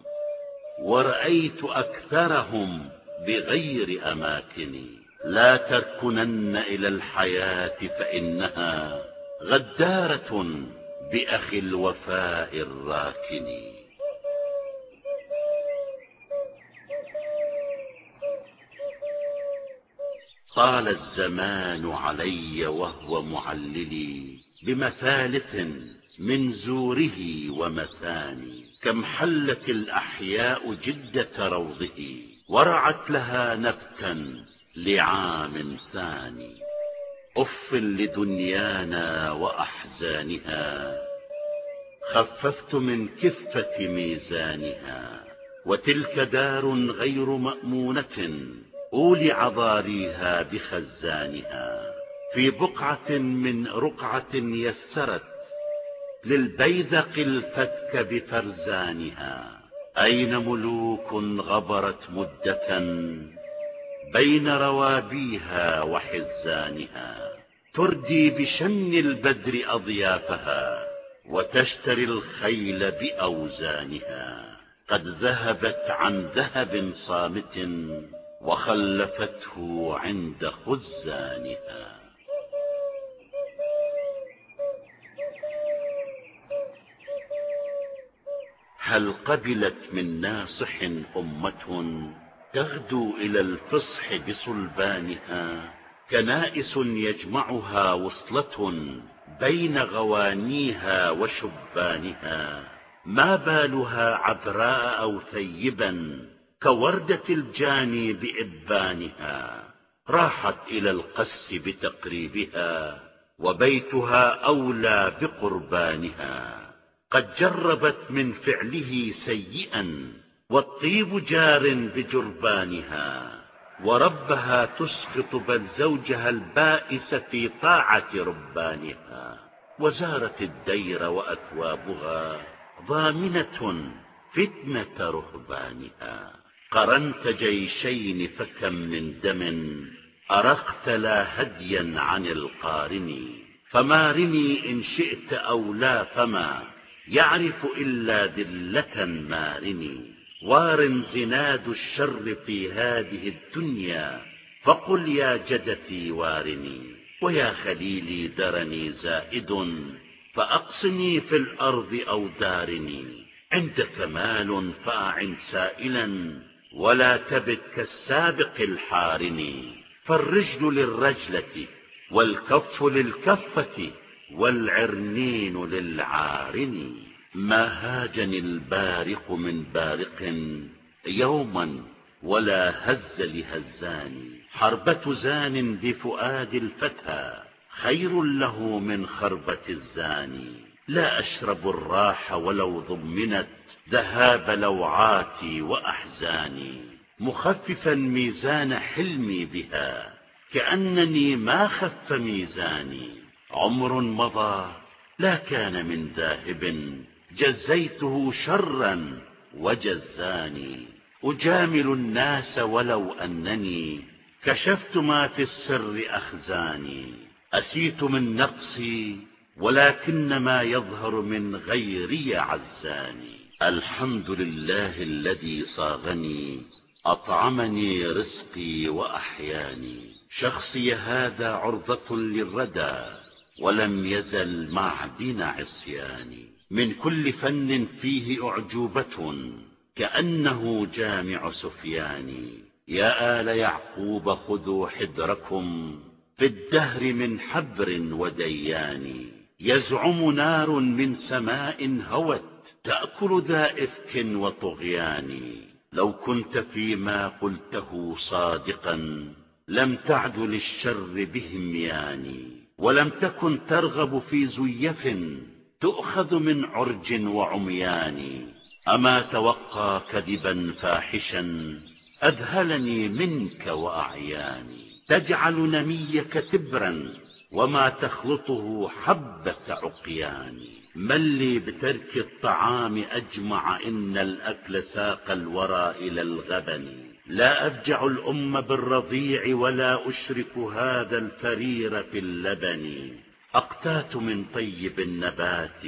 ورأيت أكثرهم بغير أماكن. لا تركنن إلى الحياة فإنها غدارة. بأخي الوفاء الراكن. طال الزمان علي وهو معللي بمثالث من زوره ومثاني. كم حلت الأحياء جدة روضه ورعت لها نبتا لعام ثاني. أف لدنيانا وأحزانها. خففت من كفة ميزانها. وتلك دار غير مأمونة. أولي عضاريها بخزانها. في بقعة من رقعة يسرت. للبيذق الفتك بفرزانها. أين ملوك غبرت مدة؟ بين روابيها وحزانها. تردي بشن البدر أضيافها وتشتري الخيل بأوزانها. قد ذهبت عن ذهب صامت وخلفته عند خزانها. هل قبلت من ناصح أمة تغدو إلى الفصح بصلبانها؟ كنائس يجمعها وصلة بين غوانيها وشبانها ما بالها عذراء أو ثيبا كوردة الجاني بإبانها راحت إلى القس بتقريبها وبيتها أولى بقربانها قد جربت من فعله سيئا والطيب جار بجربانها. وربها تسخط بل زوجها البائس في طاعة ربانها وزارت الدير وأثوابها ضامنة فتنة رهبانها. قرنت جيشين فكم من دم أرقت لا هديا عن القارن. فمارني إن شئت أو لا فما يعرف إلا دلة مارني. وار زناد الشر في هذه الدنيا فقل يا جدتي وارني ويا خليلي درني زائد فأقصني في الأرض أو دارني. عندك مال فأعن سائلا ولا تبت كالسابق الحارن. فالرجل للرجلة والكف للكفة والعرنين للعارن. ما هاجني البارق من بارق يوما ولا هز لهزان حربة زان بفؤاد الفتى خير له من خربة الزاني لا أشرب الراح ولو ضمنت ذهاب لوعاتي وأحزاني مخففا ميزان حلمي بها كأنني ما خف ميزاني عمر مضى لا كان من ذاهب جزيته شرا وجزاني. أجامل الناس ولو أنني كشفت ما في السر أخزاني. أسيت من نقصي ولكن ما يظهر من غيري عزاني. الحمد لله الذي صاغني أطعمني رزقي وأحياني. شخصي هذا عرضة للردى ولم يزل معدن عصياني. من كل فن فيه أعجوبة كأنه جامع سفياني يا آل يعقوب خذوا حذركم في الدهر من حبر وديان. يزعم نار من سماء هوت تأكل ذا إفك وطغيان. لو كنت فيما قلته صادقا لم تعد للشر بهميان ولم تكن ترغب في زيف تؤخذ من عرج وعميان. أما توقى كذبا فاحشا أذهلني منك وأعياني تجعل نميك تبرا وما تخلطه حبة عقيان. من لي بترك الطعام أجمع إن الأكل ساق الورى إلى الغبن. لا أفجع الأم بالرضيع ولا أشرك هذا الفرير في اللبن. أقتات من طيب النبات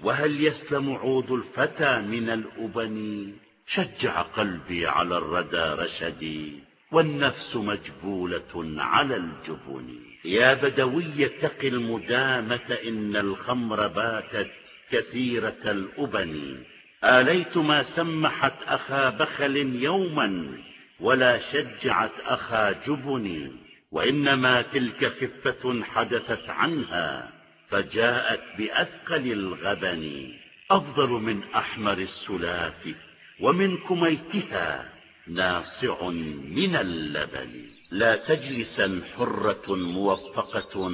وهل يسلم عود الفتى من الأبن؟ شجع قلبي على الردى رشدي والنفس مجبولة على الجبن. يا بدوي اتق المدامة إن الخمر باتت كثيرة الأبن. آليت ما سمحت أخا بخل يوما ولا شجعت أخا جبن. وإنما تلك خفة حدثت عنها فجاءت بأثقل الغبن أفضل من أحمر السلاف ومن كميتها ناصع من اللبن. لا تجلسا حرة موفقة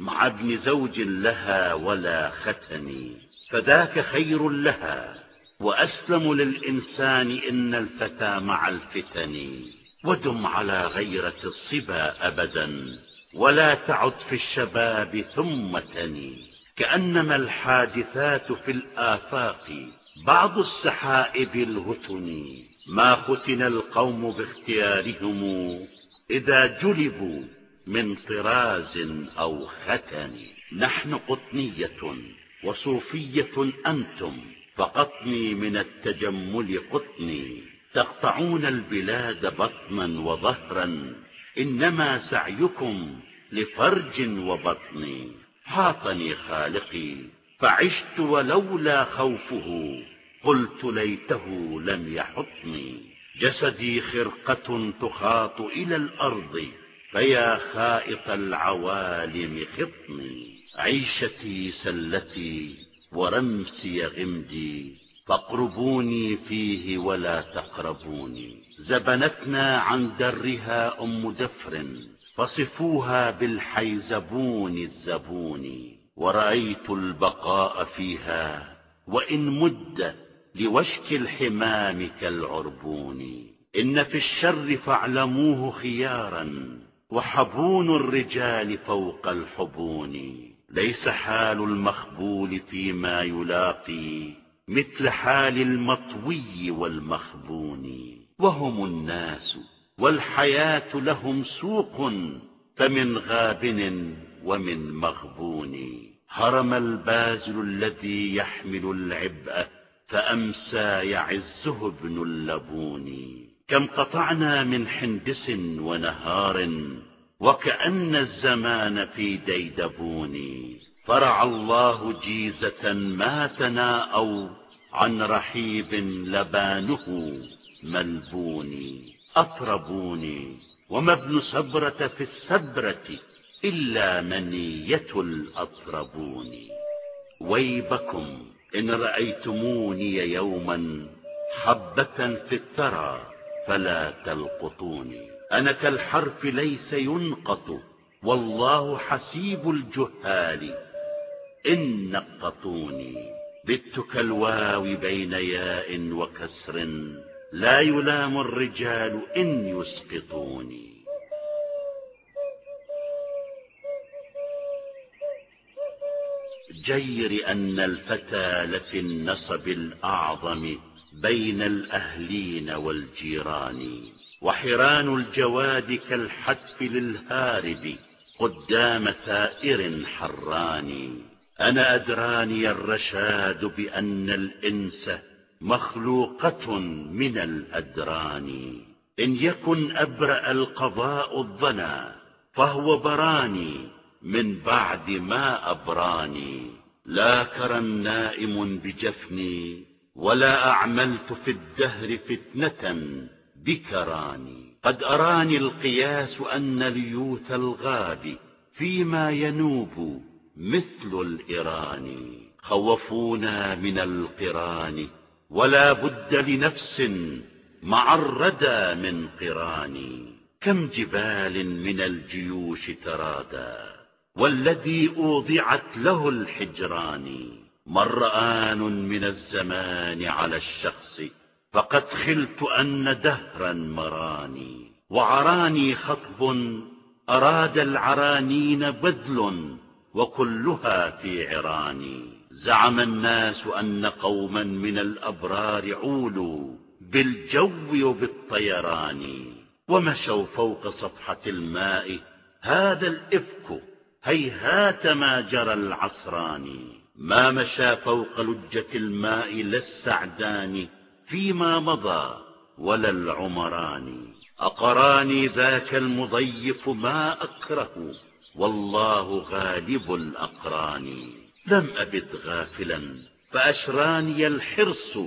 مع ابن زوج لها ولا ختن فذاك خير لها وأسلم للإنسان إن الفتى مع الفتن. ودم على غيرة الصبا أبدا ولا تعد في الشباب ثم تني. كأنما الحادثات في الآفاق بعض السحائب الهتن ما ختن القوم باختيارهم إذا جلبوا من طراز أو ختن. نحن قطنية وصوفية أنتم فقطني من التجمل قطني. تقطعون البلاد بطنا وظهرا إنما سعيكم لفرج وبطن. حاطني خالقي فعشت ولولا خوفه قلت ليته لم يحطني. جسدي خرقة تخاط إلى الأرض فيا خائط العوالم خطني. عيشتي سلتي ورمسي غمدي. فاقربوني فيه ولا تقربوني. زبنتنا عن درها أم دفر فصفوها بالحيزبون الزبون. ورأيت البقاء فيها وإن مد لوشك الحمام كالعربون. إن في الشر فاعلموه خيارا وحبون الرجال فوق الحبون. ليس حال المخبول فيما يلاقي مثل حال المطوي والمخبون وهم الناس والحياة لهم سوق فمن غابن ومن مغبون هرم البازل الذي يحمل العبء فأمسى يعزه ابن اللبون. كم قطعنا من حندس ونهار وكأن الزمان في ديدبون. فرع الله جيزة ما تناءوا عن رحيب لبانه ملبون أطربوني وما ابن سبرة في السبرة إلا منية الأطربون ويبكم إن رأيتموني يوما حبة في الثرى فلا تلقطوني. أنا كالحرف ليس ينقط والله حسيب الجهال. إن نقطوني بت كالواو بين ياء وكسر لا يلام الرجال إن يسقطوني. جير أن الفتى لفي النصب الأعظم بين الأهلين والجيران وحران الجواد كالحتف للهارب قدام ثائر حران. أنا أدراني الرشاد بأن الإنس مخلوقة من الأدران. إن يكن أبرأ القضاء الظنا فهو براني من بعد ما أبراني. لا كرى نائم بجفني ولا أعملت في الدهر فتنة بكراني. قد أراني القياس أن ليوث الغاب فيما ينوب مثل الإيران خوفونا من القران ولا بد لنفس مع الردى من قران. كم جبال من الجيوش ترادى والذي أوضعت له الحجران. مرآن من الزمان على الشخص فقد خلت أن دهرا مراني وعراني خطب أراد العرانين بذل وكلها في عراني زعم الناس أن قوما من الأبرار عولوا بالجو وبالطيران ومشوا فوق صفحة الماء. هذا الإفك هيهات ما جرى العصران. ما مشى فوق لجة الماء لا السعدان فيما مضى ولا العمران. أقراني ذاك المضيف ما أكره والله غالب الأقران. لم أبد غافلا فأشراني الحرص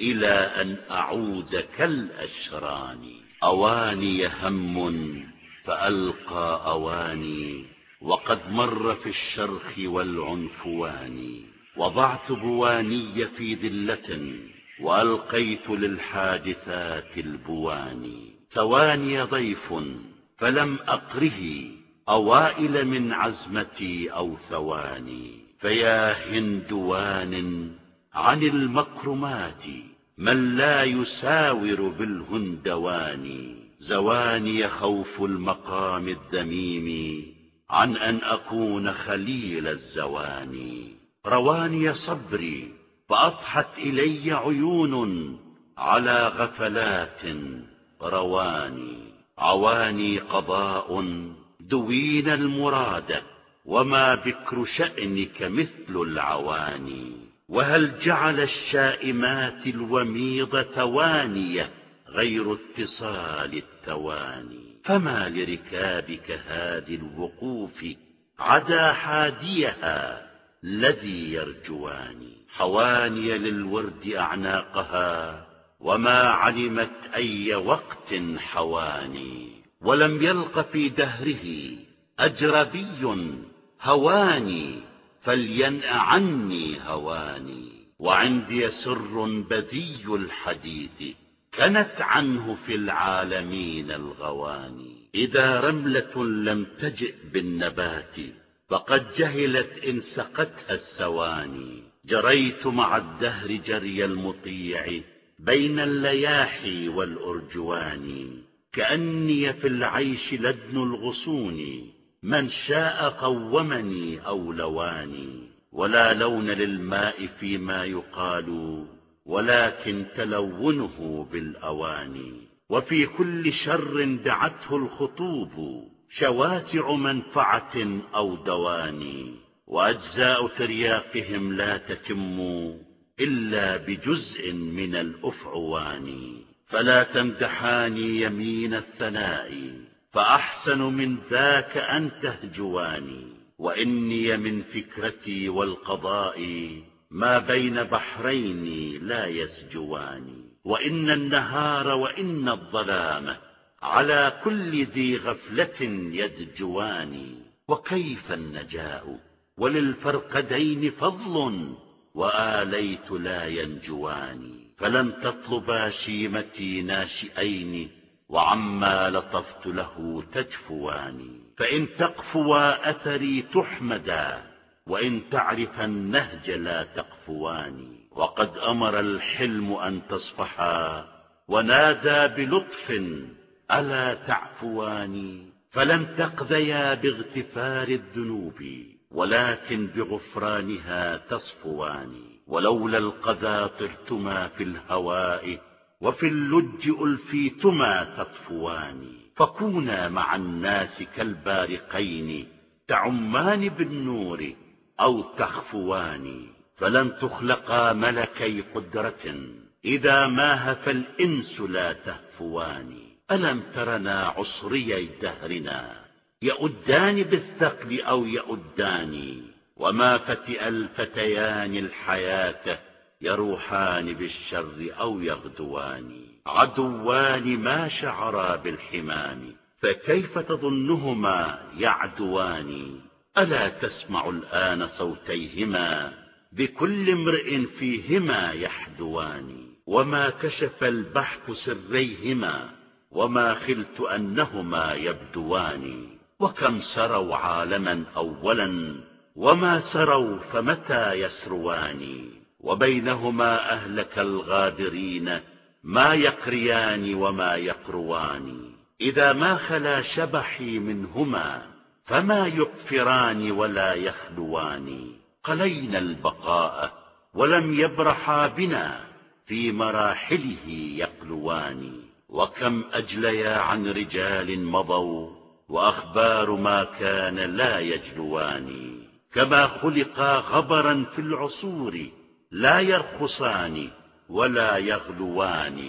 إلى أن أعود كالأشران. أواني هم فألقى أواني وقد مر في الشرخ والعنفوان. وضعت بواني في ذلة وألقيت للحادثات البواني ثواني ضيف فلم أقره. أوائل من عزمتي أو ثواني. فيا هندوان عن المكرمات من لا يساور بالهندوان. زواني خوف المقام الذميم عن أن أكون خليل الزواني رواني صبري فأضحت إلي عيون على غفلات رواني. عواني قضاء دوين المراد وما بكر شأنك مثل العواني. وهل جعل الشائمات الوميض توانية غير اتصال التواني؟ فما لركابك هذه الوقوف عدا حاديها الذي يرجواني؟ حواني للورد أعناقها وما علمت أي وقت حواني. ولم يلق في دهره أجربي هواني فلينأ عني هواني وعندي سر بذي الحديث كنت عنه في العالمين الغواني إذا رملة لم تجئ بالنبات فقد جهلت إن سقتها السواني جريت مع الدهر جري المطيع بين اللياحي والأرجوان كأني في العيش لدن الغصون من شاء قومني أو لواني. ولا لون للماء فيما يقال ولكن تلونه بالأواني. وفي كل شر دعته الخطوب شواسع منفعة أو دواني. وأجزاء ترياقهم لا تتم إلا بجزء من الأفعوان فلا تمدحاني يمين الثناء فأحسن من ذاك أن تهجواني. وإني من فكرتي والقضاء ما بين بحرين لا يسجوان وإن النهار وإن الظلام على كل ذي غفلة يدجوان وكيف النجاء؟ وللفرقدين فضل وآليت لا ينجوان فلم تطلبا شيمتي ناشئين وعما لطفت له تجفوان. فإن تقفوا أثري تحمدا وإن تعرف النهج لا تقفوان. وقد أمر الحلم أن تصفحا ونادى بلطف ألا تعفوان. فلم تقذيا باغتفار الذنوب ولكن بغفرانها تصفوان. ولولا القذى طرتما في الهواء وفي اللج ألفيتما تطفوان فكونا مع الناس كالبارقين تعمان بالنور أو تخفوان فلن تخلقا ملكي قدرة إذا ما هف الإنس لا تهفوان ألم ترنا عصري دهرنا يؤدان بالثقل أو يؤدان وما فتئ الفتيان الحياة يروحان بالشر أو يغدوان عدوان ما شعرا بالحمام فكيف تظنهما يعدوان ألا تسمع الآن صوتيهما بكل امرئ فيهما يحدوان وما كشف البحث سريهما وما خلت أنهما يبدوان وكم سروا عالما أولا وما سروا فمتى يسروان وبينهما أهلك الغادرين ما يقريان وما يقروان. إذا ما خلا شبحي منهما فما يقفران ولا يخلوان. قلينا البقاء ولم يبرحا بنا في مراحله يقلوان. وكم أجليا عن رجال مضوا وأخبار ما كان لا يجلوان. كما خلقا غبرا في العصور لا يرخصان ولا يغلوان.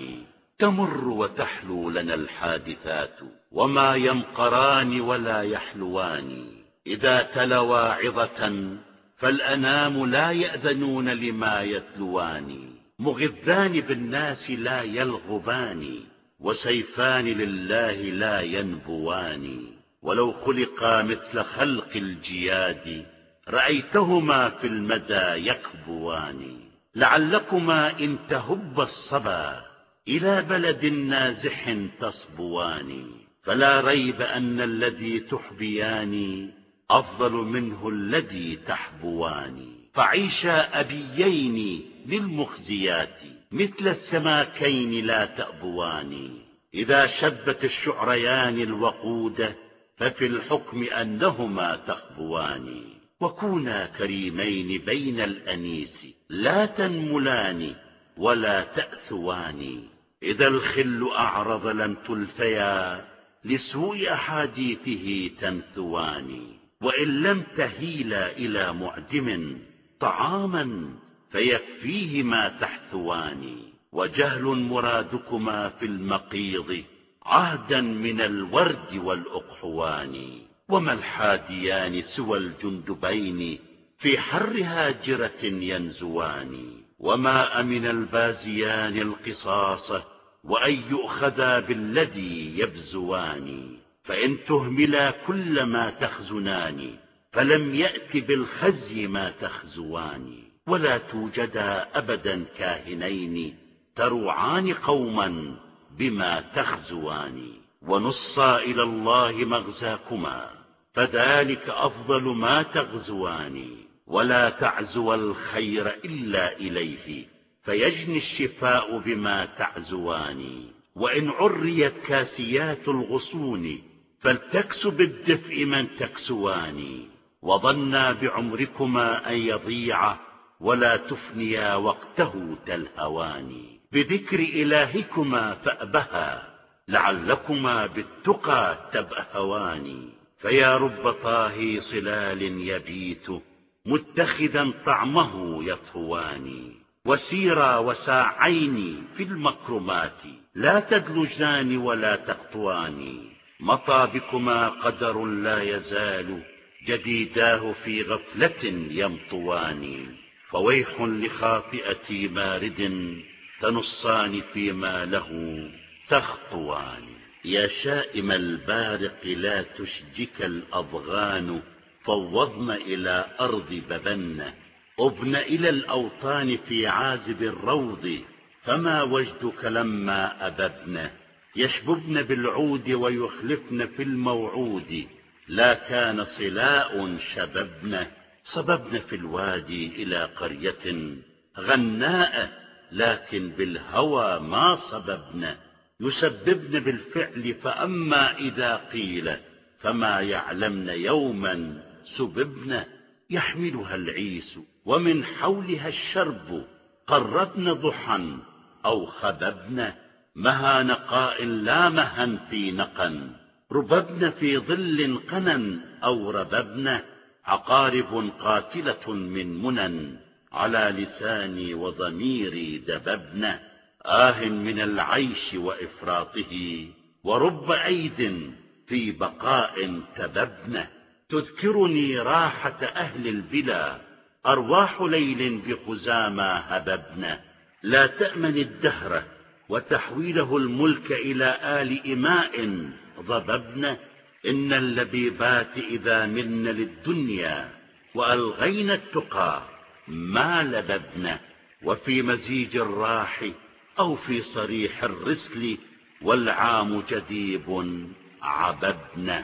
تمر وتحلو لنا الحادثات وما يمقران ولا يحلوان. إذا تلوا عظة فالأنام لا يأذنون لما يتلوان. مغذان بالناس لا يلغبان وسيفان لله لا ينبوان. ولو خلقا مثل خلق الجياد رأيتهما في المدى يكبوان لعلكما إن تهب الصبا إلى بلد نازح تصبوان. فلا ريب أن الذي تحبيان أفضل منه الذي تحبوان. فعيشا أبيين للمخزيات مثل السماكين لا تأبوان. إذا شبت الشعريان الوقود ففي الحكم أنهما تخبوان. وكونا كريمين بين الأنيس لا تنملان ولا تأثوان. إذا الخل أعرض لن تلفيا لسوء أحاديثه تنثوان وإن لم تهيلا إلى معدم طعاما فيكفيه ما تحثوان. وجهل مرادكما في المقيض عهدا من الورد والأقحوان. وما الحاديان سوى الجندبين في حر هاجرة ينزوان؟ وما أمن البازيان القصاص وأن يؤخذا بالذي يبزوان؟ فإن تهملا كل ما تخزنان فلم يأت بالخزي ما تخزوان. ولا توجدا أبدا كاهنين تروعان قوما بما تخزوان. ونصا إلى الله مغزاكما فذلك أفضل ما تغزوان ولا تعزو الخير إلا إليه فيجني الشفاء بما تعزوان وإن عريت كاسيات الغصون فلتكس بالدفء من تكسوان وظنا بعمركما أن يضيع ولا تفنيا وقته تلهوان بذكر إلهكما فأبها لعلكما بالتقى تبأهوان فيا رب طاهي صلال يبيت متخذا طعمه يطهوان وسيرا وساعين في المكرمات لا تدلجان ولا تقطوان مطى بكما قدر لا يزال جديداه في غفلة يمطوان فويح لخاطئة مارد تنصان فيما له تخطوان يا شائم البارق لا تشجك الأضغان فوضن إلى أرض ببن. أبن إلى الأوطان في عازب الروض فما وجدك لما أببن يشببن بالعود ويخلفن في الموعود لا كان صلاء شببن. صببن في الوادي إلى قرية غناء لكن بالهوى ما صببن. يسببن بالفعل فأما إذا قيل فما يعلمن يوما سببن يحملها العيس ومن حولها الشرب قربن ضحى أو خببن مها نقاء لا مها في نقا رببن في ظل قنا أو رببن عقارب قاتلة من منن على لساني وضميري دببن آه من العيش وإفراطه ورب عيد في بقاء تببن تذكرني راحة أهل البلا أرواح ليل بخزامى هببن لا تأمن الدهر وتحويله الملك إلى آل إماء ضببن إن اللبيبات إذا من للدنيا وألغينا التقى ما لببن وفي مزيج الراح أو في صريح الرسل والعام جديب عببن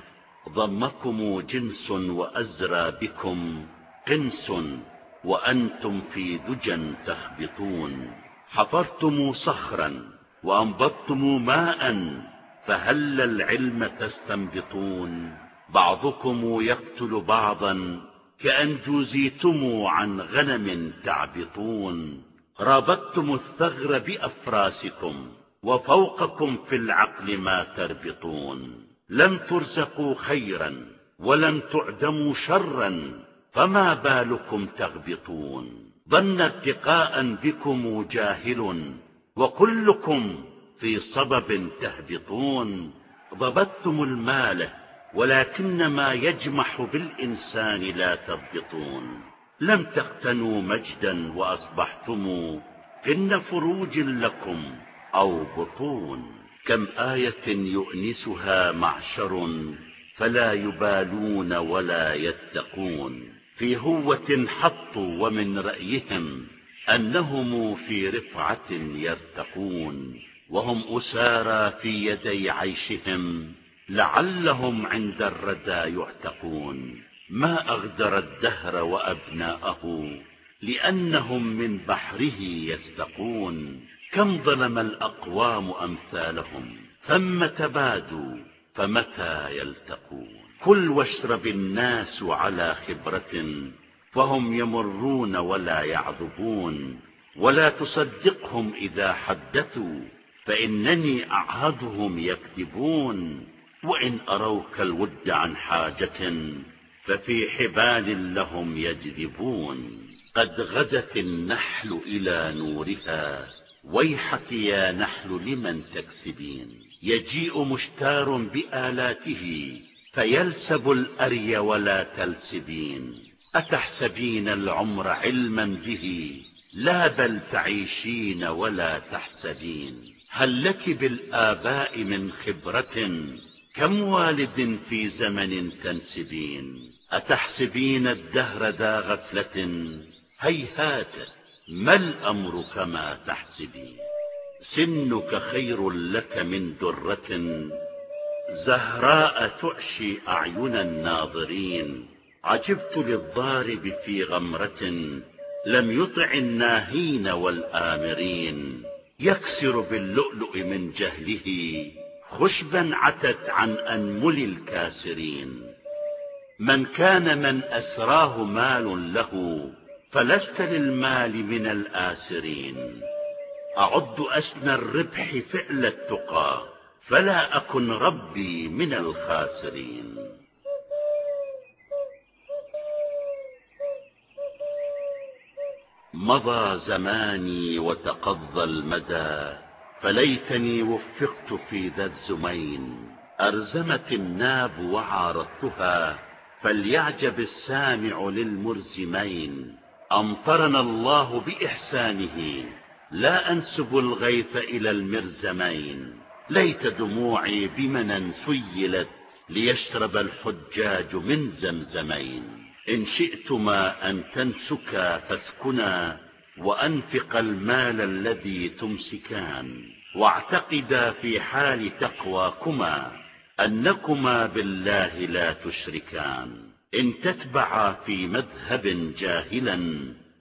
ضمكم جنس وأزرى بكم قنس وأنتم في دجى تخبطون حفرتم صخرا وأنبضتم ماء فهل العلم تستنبطون؟ بعضكم يقتل بعضا كأن جوزيتم عن غنم تعبطون. رابطتم الثغر بأفراسكم وفوقكم في العقل ما تربطون. لم ترزقوا خيرا ولم تعدموا شرا فما بالكم تغبطون. ظن ارتقاء بكم جاهل وكلكم في صبب تهبطون. ضبطتم المال ولكن ما يجمح بالإنسان لا تضبطون. لم تقتنوا مجدا وأصبحتم إن فروج لكم أو بطون. كم آية يؤنسها معشر فلا يبالون ولا يتقون. في هوة حطوا ومن رأيهم أنهم في رفعة يرتقون. وهم أسارى في يدي عيشهم لعلهم عند الردى يعتقون. ما أغدر الدهر وأبناءه لأنهم من بحره يستقون كم ظلم الأقوام أمثالهم ثم تبادوا فمتى يلتقون؟ كل واشرب الناس على خبرة فهم يمرون ولا يعذبون. ولا تصدقهم إذا حدثوا فإنني أعهدهم يكذبون. وإن أروك الود عن حاجة ففي حبال لهم يجذبون. قد غدت النحل إلى نورها ويحك يا نحل لمن تكسبين. يجيء مشتار بآلاته فيلسب الأري ولا تلسبين. أتحسبين العمر علما به؟ لا بل تعيشين ولا تحسبين. هل لك بالآباء من خبرة؟ كم والد في زمن تنسبين؟ أتحسبين الدهر ذا غفلة؟ هيهات ما الأمر كما تحسبين؟ سنك خير لك من درة زهراء تعشي أعين الناظرين. عجبت للضارب في غمرة لم يطع الناهين والآمرين. يكسر باللؤلؤ من جهله خشبا عتت عن أنمل الكاسرين. من كان من أسراه مال له فلست للمال من الآسرين. أعد أسنى الربح فعل التقى فلا أكن ربي من الخاسرين. مضى زماني وتقضى المدى فليتني وفقت في ذا الزمين. أرزمت الناب وعارضتها فليعجب السامع للمرزمين أمطرنا الله بإحسانه. لا أنسب الغيث إلى المرزمين ليت دموعي بمنا سيلت ليشرب الحجاج من زمزمين. إن شئتما أن تنسكا فاسكنا وأنفق المال الذي تمسكان. واعتقدا في حال تقواكما. أنكما بالله لا تشركان. إن تتبعا في مذهب جاهلا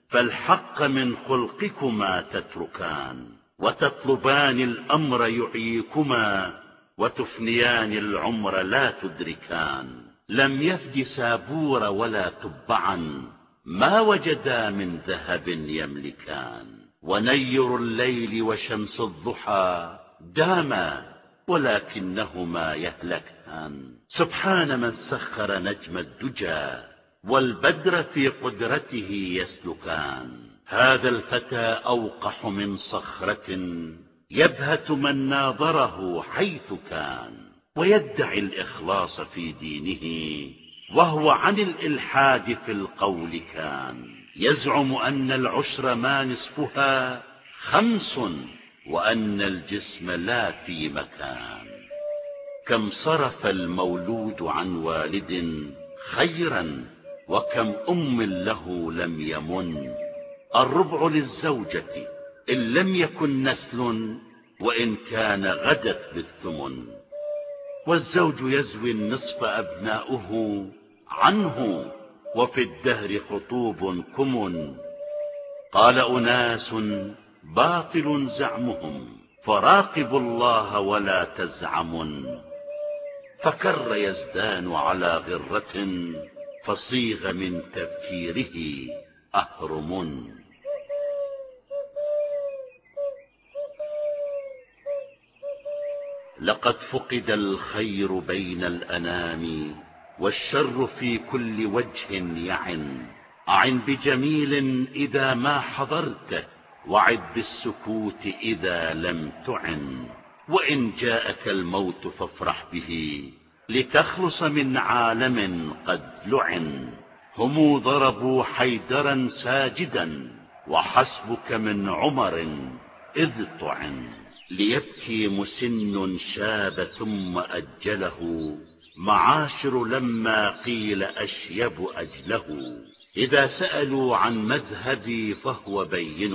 فالحق من خلقكما تتركان. وتطلبان الأمر يعيكما وتفنيان العمر لا تدركان. لم يفد سابور ولا تبعا ما وجدا من ذهب يملكان. ونير الليل وشمس الضحى داما ولكنهما يهلكان. سبحان من سخر نجم الدجى والبدر في قدرته يسلكان. هذا الفتى أوقح من صخرة يبهت من ناظره حيث كان. ويدعي الإخلاص في دينه وهو عن الإلحاد في القول كان. يزعم أن العشر ما نصفها خمس وأن الجسم لا في مكان. كم صرف المولود عن والد خيرا وكم أم له لم يمن. الربع للزوجة إن لم يكن نسل وإن كان غدت بالثمن. والزوج يزوي النصف أبناؤه عنه وفي الدهر خطوب كمن. قال أناس باطل زعمهم فراقبوا الله ولا تزعمن فكر يزدان على غرة فصيغ من تفكيره أهرم. لقد فقد الخير بين الأنام والشر في كل وجه يعن. أعن بجميل إذا ما حضرته وعد بالسكوت إذا لم تعن وإن جاءك الموت فافرح به لتخلص من عالم قد لعن. هم ضربوا حيدرا ساجدا وحسبك من عمر إذ طعن. ليبكي مسن شاب ثم أجله معاشر لما قيل أشيب أجله. إذا سألوا عن مذهبي فهو بين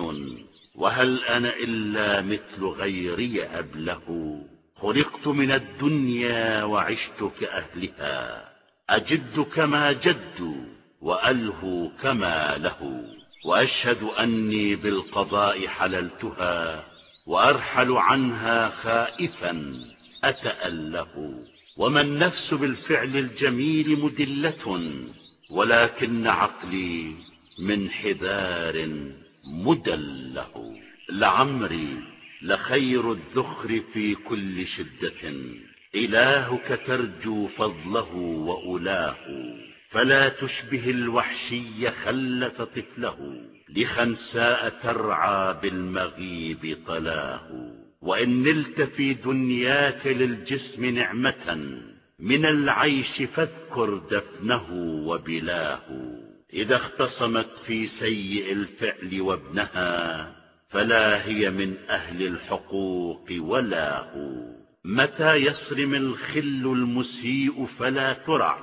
وهل أنا إلا مثل غيري أبله؟ خلقت من الدنيا وعشت كأهلها أجد كما جدوا وألهوا كما له وأشهد أني بالقضاء حللتها وأرحل عنها خائفا أتأله وما النفس بالفعل الجميل مدلة؟ ولكن عقلي من حذار مدله لعمري لخير الذخر في كل شدة. إلهك ترجو فضله وأولاه. فلا تشبه الوحشي خلة طفله. لخنساء ترعى بالمغيب طلاه. وإن نلت في دنياك للجسم نعمة. من العيش فاذكر دفنه وبلاه. إذا اختصمت في سيء الفعل وابنها فلا هي من أهل الحقوق ولا هو متى يصرم الخل المسيء فلا ترع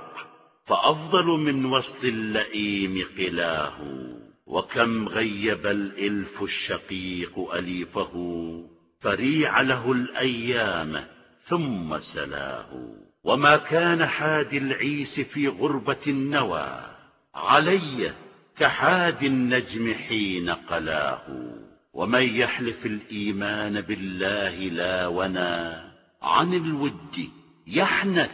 فأفضل من وسط اللئيم قلاه. وكم غيب الإلف الشقيق أليفه فريع له الأيام ثم سلاه. وما كان حادي العيس في غربة النوى علي كحاد النجم حين قلاه. ومن يحلف الإيمان بالله لا ونا عن الود يحنث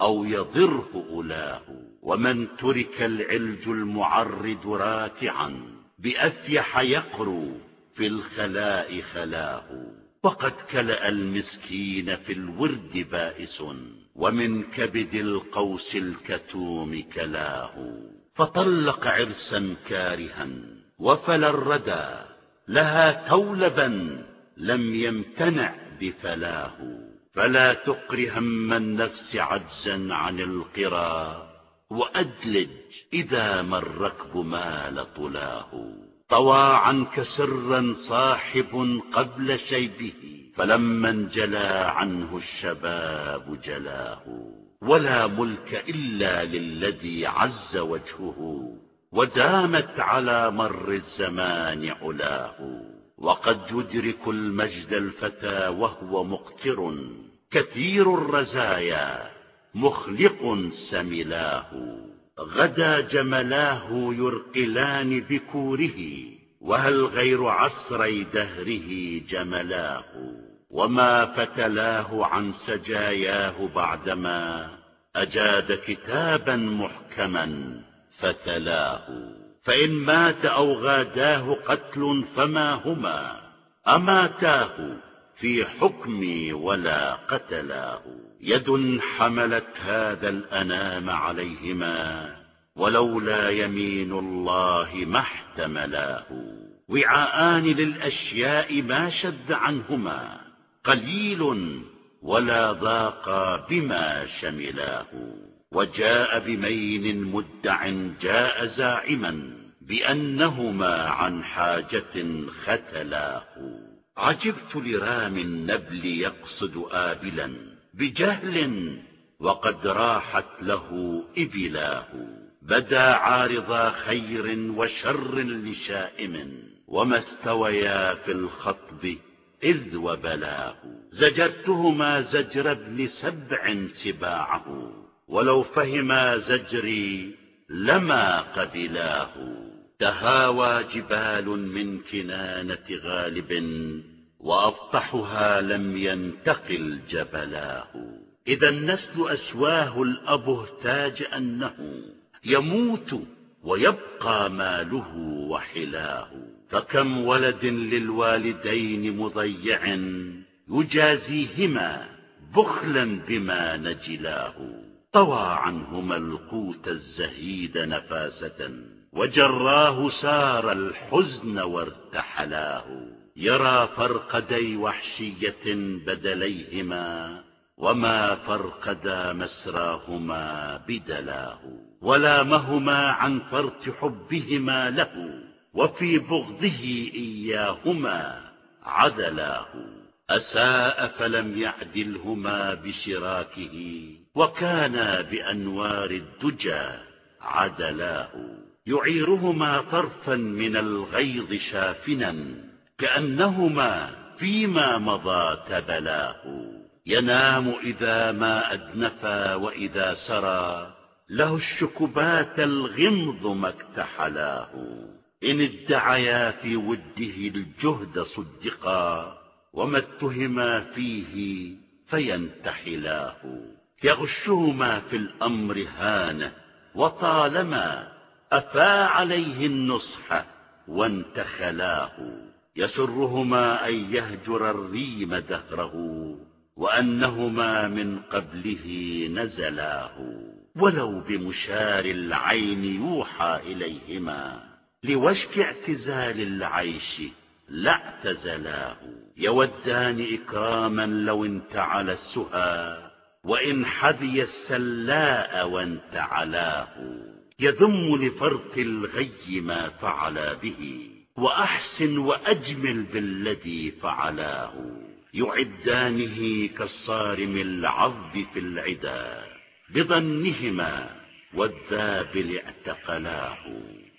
أو يضره أولاه. ومن ترك العلج المعرض راتعا بأفيح يقرو في الخلاء خلاه. وقد كلأ المسكين في الورد بائس. ومن كبد القوس الكتوم كلاه. فطلق عرسا كارها وفل الردى. لها تولبا لم يمتنع بفلاه. فلا تقر هم النفس عجزا عن القرى. وأدلج إذا ما الركب مال طلاه. طوى عنك سرا صاحب قبل شيبه. فلما انجلى عنه الشباب جلاه. ولا ملك إلا للذي عز وجهه ودامت على مر الزمان علاه. وقد يدرك المجد الفتى وهو مقتر كثير الرزايا مخلق سملاه. غدا جملاه يرقلان بكوره وهل غير عصري دهره جملاه. وما فتلاه عن سجاياه بعدما أجاد كتابا محكما فتلاه فإن مات أو غاداه قتل فما هما أماتاه في حكمي ولا قتلاه يد حملت هذا الأنام عليهما ولولا يمين الله ما احتملاه وعاءان للأشياء ما شد عنهما قليل ولا ضاق بما شملاه. وجاء بمين مدع جاء زاعما بأنهما عن حاجة ختلاه. عجبت لرام النبل يقصد آبلا بجهل وقد راحت له إبلاه. بدا عارضا خير وشر لشائم وما استويا في الخطب إذ وبلاه. زجرتهما زجر ابن سبع سباعه ولو فهما زجري لما قبلاه. تهاوى جبال من كنانة غالب وأفطحها لم ينتقل جبلاه. إذا النسل أسواه الأب اهتاج أنه يموت ويبقى ماله وحلاه. فكم ولد للوالدين مضيع يجازيهما بخلا بما نجلاه. طوى عنهما القوت الزهيد نفاسة وجراه سار الحزن وارتحلاه. يرى فرقدي وحشية بدليهما وما فرقدا مسراهما بدلاه. ولامهما عن فرط حبهما له وفي بغضه إياهما عدلاه. أساء فلم يعدلهما بشراكه وكانا بأنوار الدجى عدلاه. يعيرهما طرفا من الغيظ شافنا كأنهما فيما مضى تبلاه. ينام إذا ما أدنفا وإذا سرى له الشكبات الغمض ما اكتحلاه. إن ادعيا في وده الجهد صدقا وما اتهما فيه فينتحلاه. يغشهما في الأمر هانه وطالما أفى عليه النصح وانتخلاه. يسرهما أن يهجر الريم دهره وأنهما من قبله نزلاه. ولو بمشار العين يوحى إليهما. لوشك اعتزال العيش لاعتزلاه يودان إكراما لو انتعل السهى وإن حذي السلاء وانتعلاه. يذم لفرط الغي ما فعلا به وأحسن وأجمل بالذي فعلاه. يعدانه كالصارم العظ في العدا بظنهما والذابل اعتقلاه.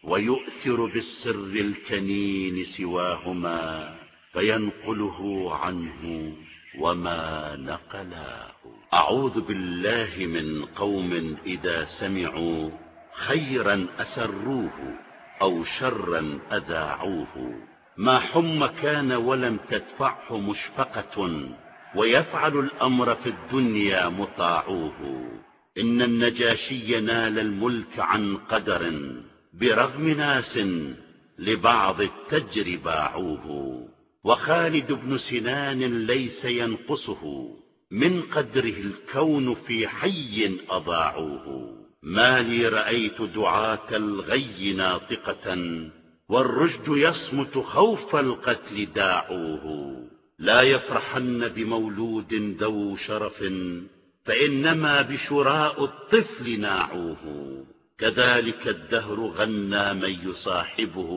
ويؤثر بالسر الكنين سواهما فينقله عنه وما نقلاه. أعوذ بالله من قوم إذا سمعوا خيرا أسروه أو شرا أذاعوه. ما حم كان ولم تدفعه مشفقة ويفعل الأمر في الدنيا مطاعوه. إن النجاشي نال الملك عن قدر برغم ناس لبعض التجر باعوه وخالد بن سنان ليس ينقصه من قدره الكون في حي أضاعوه. ما لي رأيت دعاة الغي ناطقة والرشد يصمت خوف القتل داعوه. لا يفرحن بمولود ذو شرف فإنما بشراء الطفل ناعوه. كذلك الدهر غنى من يصاحبه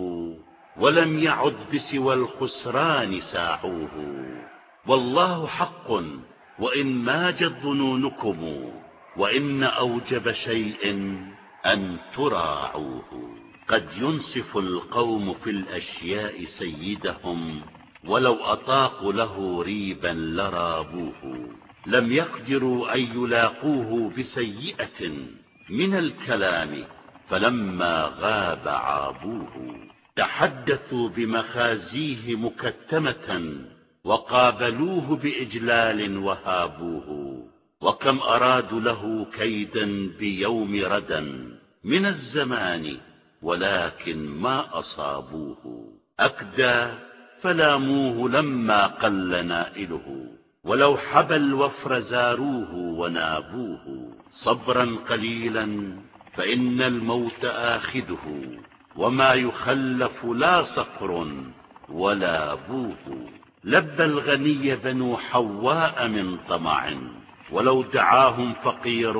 ولم يعد بسوى الخسران ساعوه والله حق وإن ماجت ظنونكم وإن أوجب شيء أن تراعوه. قد ينصف القوم في الأشياء سيدهم ولو أطاقوا له ريبا لرابوه. لم يقدروا أن يلاقوه بسيئة من الكلام فلما غاب عابوه تحدثوا بمخازيه مكتمة وقابلوه بإجلال وهابوه وكم أرادوا له كيدا بيوم ردا من الزمان ولكن ما أصابوه أكدى فلاموه لما قل نائله ولو حبى الوفر زاروه ونابوه صبرا قليلا فإن الموت آخذه وما يخلف لا صقر ولا بوه لبى الغني بنو حواء من طمع ولو دعاهم فقير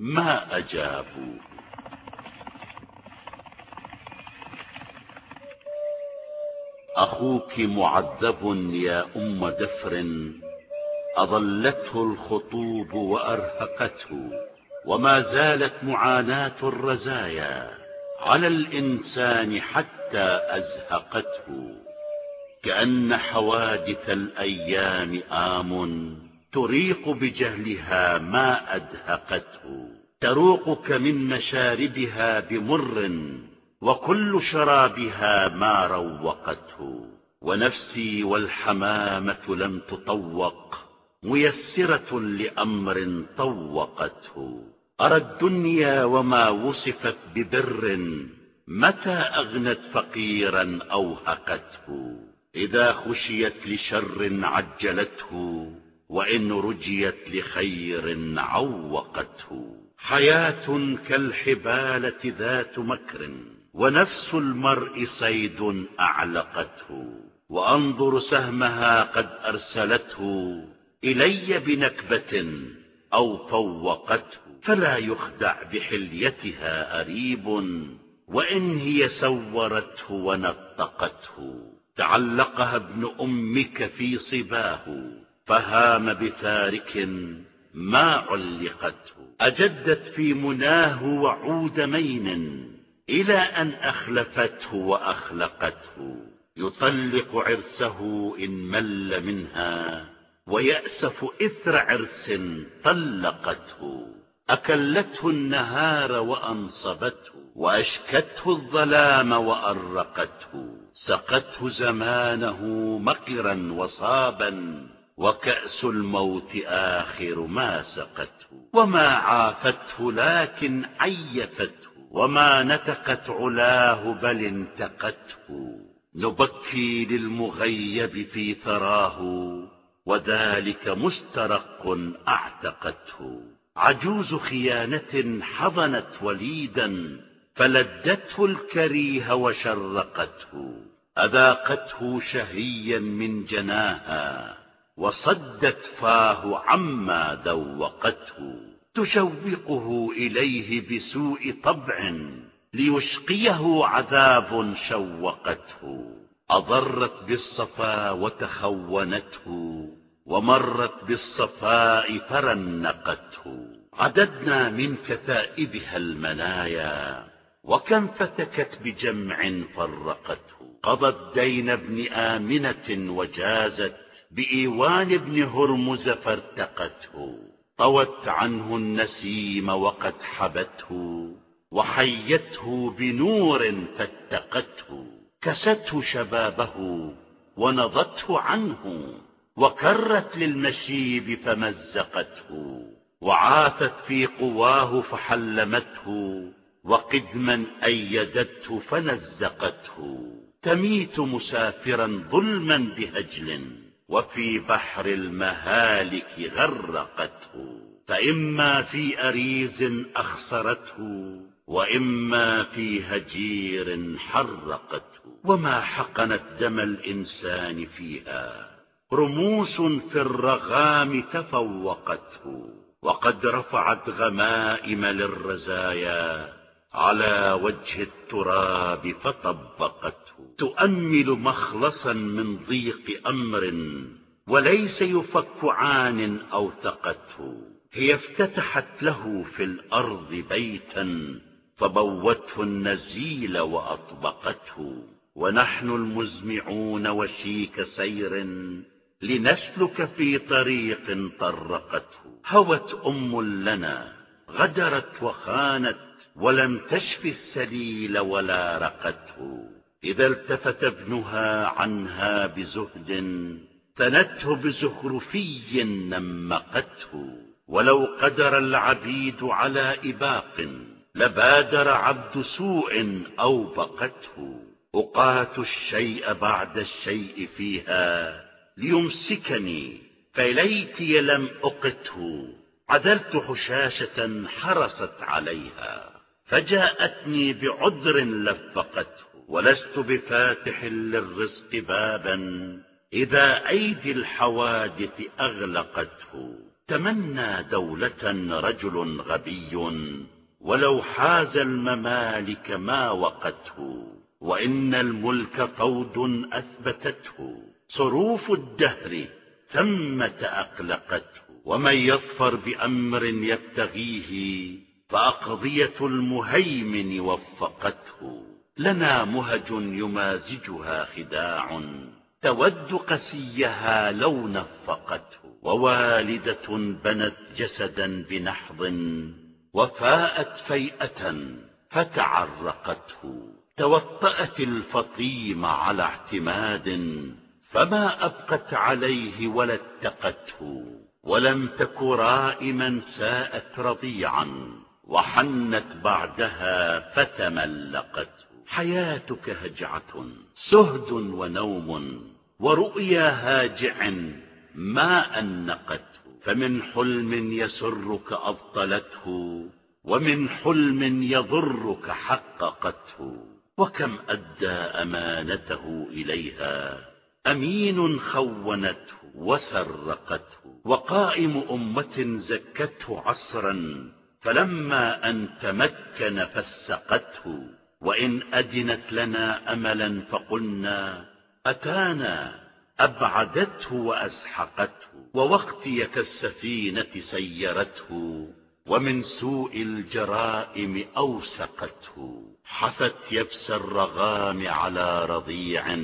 ما أجابوا. أخوك معذب يا أم دفر أضلته الخطوب وأرهقته وما زالت معاناة الرزايا على الإنسان حتى أزهقته. كأن حوادث الأيام آم تريق بجهلها ما أدهقته. تروقك من مشاربها بمر وكل شرابها ما روقته. ونفسي والحمامة لم تطوق ميسرة لأمر طوقته. أرى الدنيا وما وصفت ببر متى أغنت فقيرا أوهقته؟ إذا خشيت لشر عجلته وإن رجيت لخير عوقته. حياة كالحبالة ذات مكر ونفس المرء صيد أعلقته. وأنظر سهمها قد أرسلته إلي بنكبة أو فوقته فلا يخدع بحليتها أريب وإن هي سورته ونطقته. تعلقها ابن أمك في صباه فهام بتارك ما علقته. أجدت في مناه وعود مين إلى أن أخلفته وأخلقته. يطلق عرسه إن مل منها ويأسف إثر عرس طلقته أكلته النهار وأنصبته وأشكته الظلام وأرقته سقته زمانه مقرا وصابا وكأس الموت آخر ما سقته وما عافته لكن عيفته وما نتقت علاه بل انتقته. نبكي للمغيب في ثراه وذلك مسترق أعتقته. عجوز خيانة حضنت وليدا فلدته الكريه وشرقته. أذاقته شهيا من جناها وصدت فاه عما ذوقته. تشوقه إليه بسوء طبع ليشقيه عذاب شوقته. أضرت بالصفا وتخونته ومرت بالصفاء فرنقته. عددنا من كتائبها المنايا وكم فتكت بجمع فرقته. قضت دين ابن آمنة وجازت بإيوان ابن هرمز فارتقته. طوت عنه النسيم وقد حبته وحيته بنور فاتقته. كسته شبابه ونضته عنه. وكرت للمشيب فمزقته وعاثت في قواه فحلمته وقدما أيدته فنزقته. تميت مسافرا ظلما بهجل وفي بحر المهالك غرقته. فإما في أريز أخسرته وإما في هجير حرقته. وما حقنت دم الإنسان فيها رموس في الرغام تفوقته وقد رفعت غمائم للرزايا على وجه التراب فطبقته. تؤمل مخلصا من ضيق أمر وليس يفك عان أوثقته. هي افتتحت له في الأرض بيتا فبوته النزيل وأطبقته. ونحن المزمعون وشيك سير لنسلك في طريق طرقته. هوت أم لنا غدرت وخانت ولم تشف السليل ولا رقته. إذا التفت ابنها عنها بزهد ثنته بزخرفي نمقته. ولو قدر العبيد على إباق لبادر عبد سوء أوبقته. أقات الشيء بعد الشيء فيها ليمسكني فليتي لم أقته. عدلت حشاشة حرست عليها فجاءتني بعذر لفقته. ولست بفاتح للرزق بابا إذا أيدي الحوادث أغلقته. تمنى دولة رجل غبي ولو حاز الممالك ما وقته. وإن الملك طود أثبتته. صروف الدهر ثمة أقلقته ومن يظفر بأمر يبتغيه فأقضية المهيمن وفقته. لنا مهج يمازجها خداع تود قسيها لو نفقته. ووالدة بنت جسدا بنحض وفاءت فيئة فتعرقته. توطأت الفطيم على اعتماد فما أبقت عليه ولا اتقته ولم تك رائما ساءت رضيعا وحنت بعدها فتملقته. حياتك هجعة سهد ونوم ورؤيا هاجع ما أنقته. فمن حلم يسرك أبطلته ومن حلم يضرك حققته. وكم أدى أمانته إليها؟ أمين خونته وسرقته وقائم أمة زكته عصرا فلما أن تمكن فسقته وإن أدنت لنا أملا فقلنا أتانا أبعدته وأسحقته ووقتي كالسفينة سيرته ومن سوء الجرائم أوسقته حفت يبس الرغام على رضيع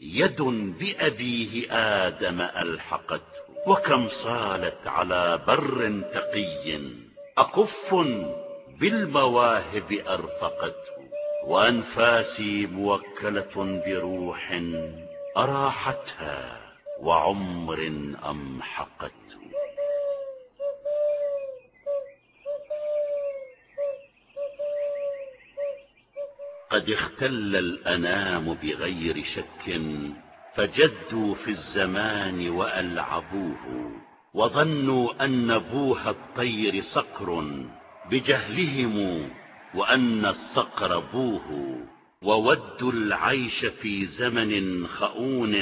يد بأبيه آدم ألحقته. وكم صالت على بر تقي. أقف بالمواهب أرفقته. وأنفاسي موكلة بروح أراحتها وعمر أمحقته. قد اختل الأنام بغير شك فجدوا في الزمان وألعبوه وظنوا أن بوها الطير صقر بجهلهم وأن الصقر بوه وودوا العيش في زمن خؤون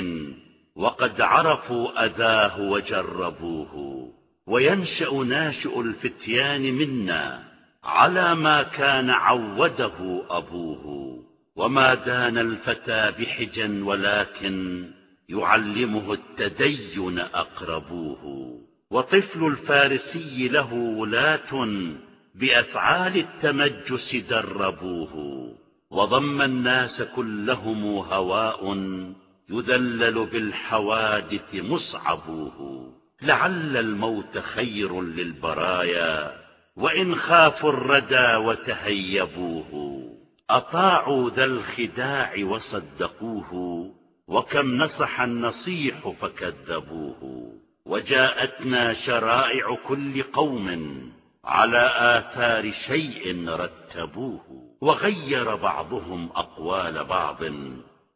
وقد عرفوا أذاه وجربوه. وينشأ ناشئ الفتيان منا على ما كان عوده أبوه وما دان الفتى بحجا ولكن يعلمه التدين أقربوه. وطفل الفارسي له ولاة بأفعال التمجس دربوه. وضم الناس كلهم هواء يذلل بالحوادث مصعبوه. لعل الموت خير للبرايا وإن خافوا الردى وتهيبوه أطاعوا ذا الخداع وصدقوه وكم نصح النصيح فكذبوه. وجاءتنا شرائع كل قوم على آثار شيء رتبوه وغير بعضهم أقوال بعض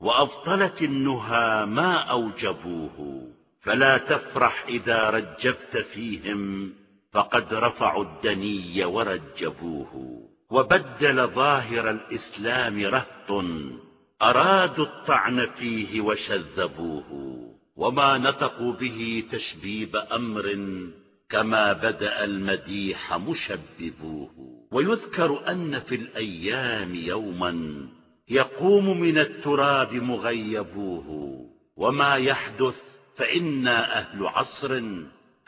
وأبطلت النهى ما أوجبوه. فلا تفرح إذا رجبت فيهم فقد رفعوا الدني ورجبوه وبدل ظاهر الإسلام رهط أرادوا الطعن فيه وشذبوه وما نطقوا به تشبيب أمر كما بدأ المديح مشببوه ويذكر أن في الأيام يوما يقوم من التراب مغيبوه وما يحدث فإنا أهل عصر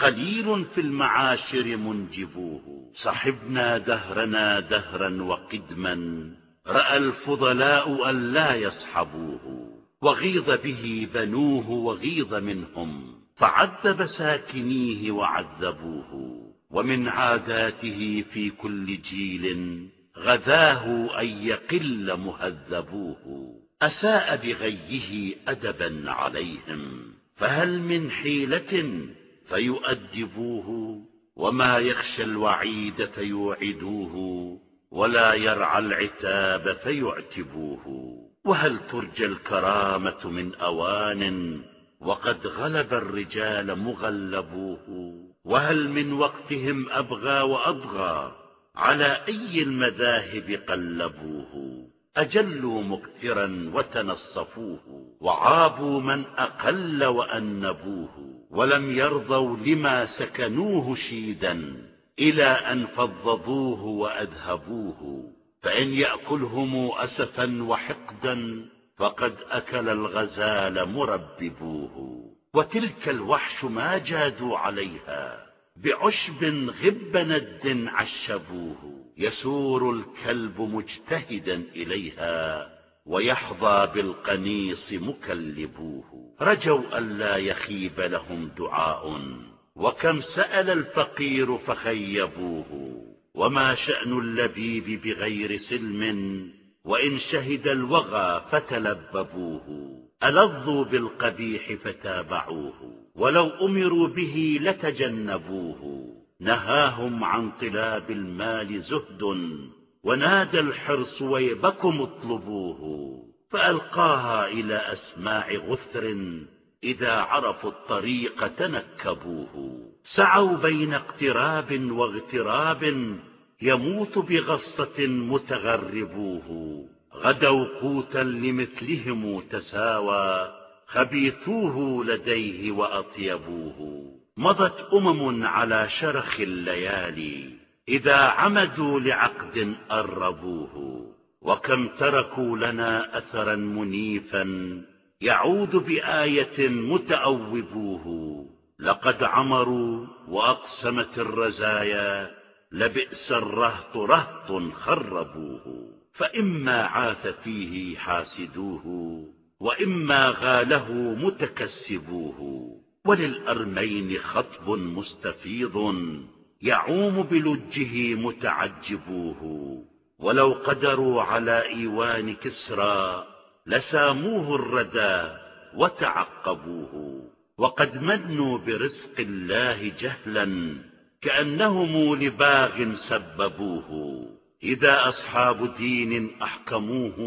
قليل في المعاشر منجبوه. صحبنا دهرنا دهرا وقدما رأى الفضلاء أن لا يصحبوه. وغيظ به بنوه وغيظ منهم. فعذب ساكنيه وعذبوه. ومن عاداته في كل جيل غذاه أن يقل مهذبوه. أساء بغيه أدبا عليهم. فهل من حيلة فيؤدبوه وما يخشى الوعيد فيوعدوه ولا يرعى العتاب فيعتبوه. وهل ترجى الكرامة من أوان وقد غلب الرجال مغلبوه؟ وهل من وقتهم أبغى وأضغى على أي المذاهب قلبوه؟ أجلوا مكترا وتنصفوه وعابوا من أقل وأنبوه ولم يرضوا لما سكنوه شيدا إلى أن فضضوه وأذهبوه فإن يأكلهم أسفا وحقدا فقد أكل الغزال مرببوه. وتلك الوحش ما جادوا عليها بعشب غب ند عشبوه. يسور الكلب مجتهدا إليها ويحظى بالقنيص مكلبوه. رجوا ألا يخيب لهم دعاء وكم سأل الفقير فخيبوه. وما شأن اللبيب بغير سلم وإن شهد الوغى فتلببوه. ألظوا بالقبيح فتابعوه ولو أمروا به لتجنبوه. نهاهم عن طلاب المال زهد ونادى الحرص ويبكم اطلبوه فألقاها إلى أسماع غثر إذا عرفوا الطريق تنكبوه. سعوا بين اقتراب واغتراب يموت بغصة متغربوه. غدوا قوتا لمثلهم تساوى خبيثوه لديه وأطيبوه. مضت أمم على شرخ الليالي إذا عمدوا لعقد أربوه وكم تركوا لنا أثرا منيفا يعود بآية متأوبوه. لقد عمروا وأقسمت الرزايا لبئس الرهط رهط خربوه. فإما عاث فيه حاسدوه وإما غاله متكسبوه. وللأرمين خطب مستفيض يعوم بلجه متعجبوه. ولو قدروا على إيوان كسرى لساموه الردى وتعقبوه. وقد منوا برزق الله جهلا كأنهم لباغ سببوه. إذا أصحاب دين أحكموه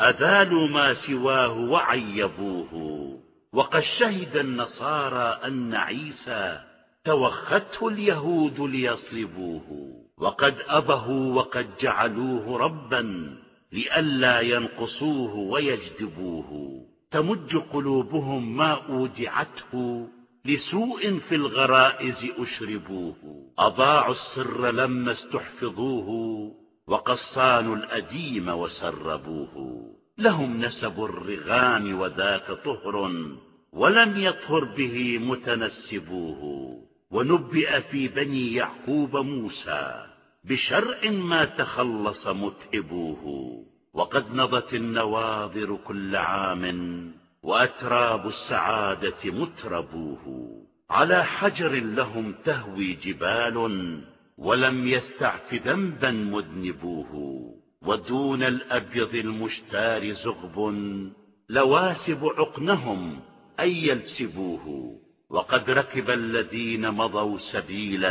أذالوا ما سواه وعيبوه. وقد شهد النصارى أن عيسى توخته اليهود ليصلبوه. وقد أبهوا وقد جعلوه ربا لئلا ينقصوه ويجدبوه تمج قلوبهم ما أودعته لسوء في الغرائز أشربوه. أضاعوا السر لما استحفظوه وقصانوا الأديم وسربوه. لهم نسب الرغام وذاك طهر ولم يطهر به متنسبوه. ونبئ في بني يعقوب موسى بشرع ما تخلص متعبوه. وقد نضت النواظر كل عام وأتراب السعادة متربوه. على حجر لهم تهوي جبال ولم يستعف ذنبا مذنبوه. ودون الأبيض المشتار زغب لواسب عقنهم أن يلسبوه وقد ركب الذين مضوا سبيلا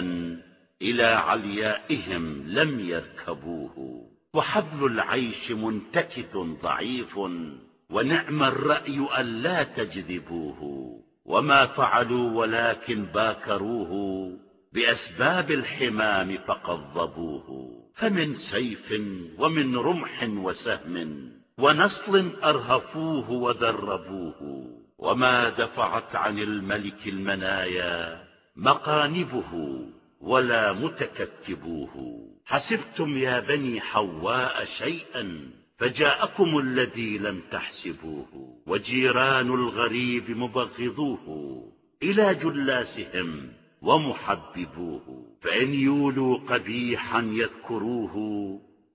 إلى عليائهم لم يركبوه. وحبل العيش منتكث ضعيف ونعم الرأي ألا تجذبوه. وما فعلوا ولكن باكروه بأسباب الحمام فقضبوه فمن سيف ومن رمح وسهم ونصل أرهفوه ودربوه وما دفعت عن الملك المنايا مقانبه ولا متكتبوه. حسبتم يا بني حواء شيئا فجاءكم الذي لم تحسبوه وجيران الغريب مبغضوه إلى جلاسهم ومحببوه. فإن يولوا قبيحا يذكروه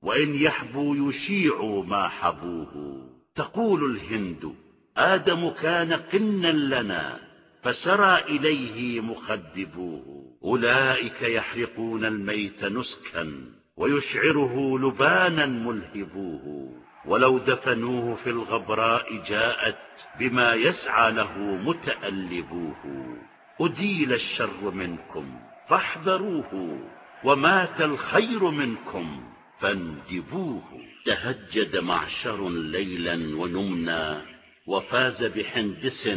وإن يحبوا يشيعوا ما حبوه. تقول الهند آدم كان قنا لنا فسرى إليه مخدبوه. أولئك يحرقون الميت نسكا ويشعره لبانا ملهبوه. ولو دفنوه في الغبراء جاءت بما يسعى له متألبوه. أديل الشر منكم فاحذروه ومات الخير منكم فاندبوه تهجد معشر ليلا ونمنا وفاز بحندس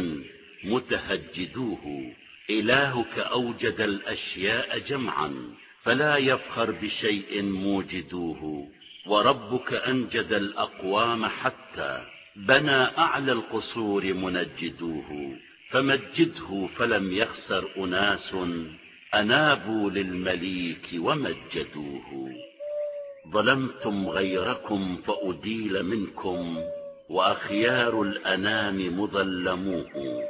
متهجدوه. إلهك أوجد الأشياء جمعا فلا يفخر بشيء موجدوه. وربك أنجد الأقوام حتى بنى أعلى القصور منجدوه. فمجده فلم يخسر أناس أنابوا للمليك ومجدوه. ظلمتم غيركم فأديل منكم. وأخيار الأنام مظلموه.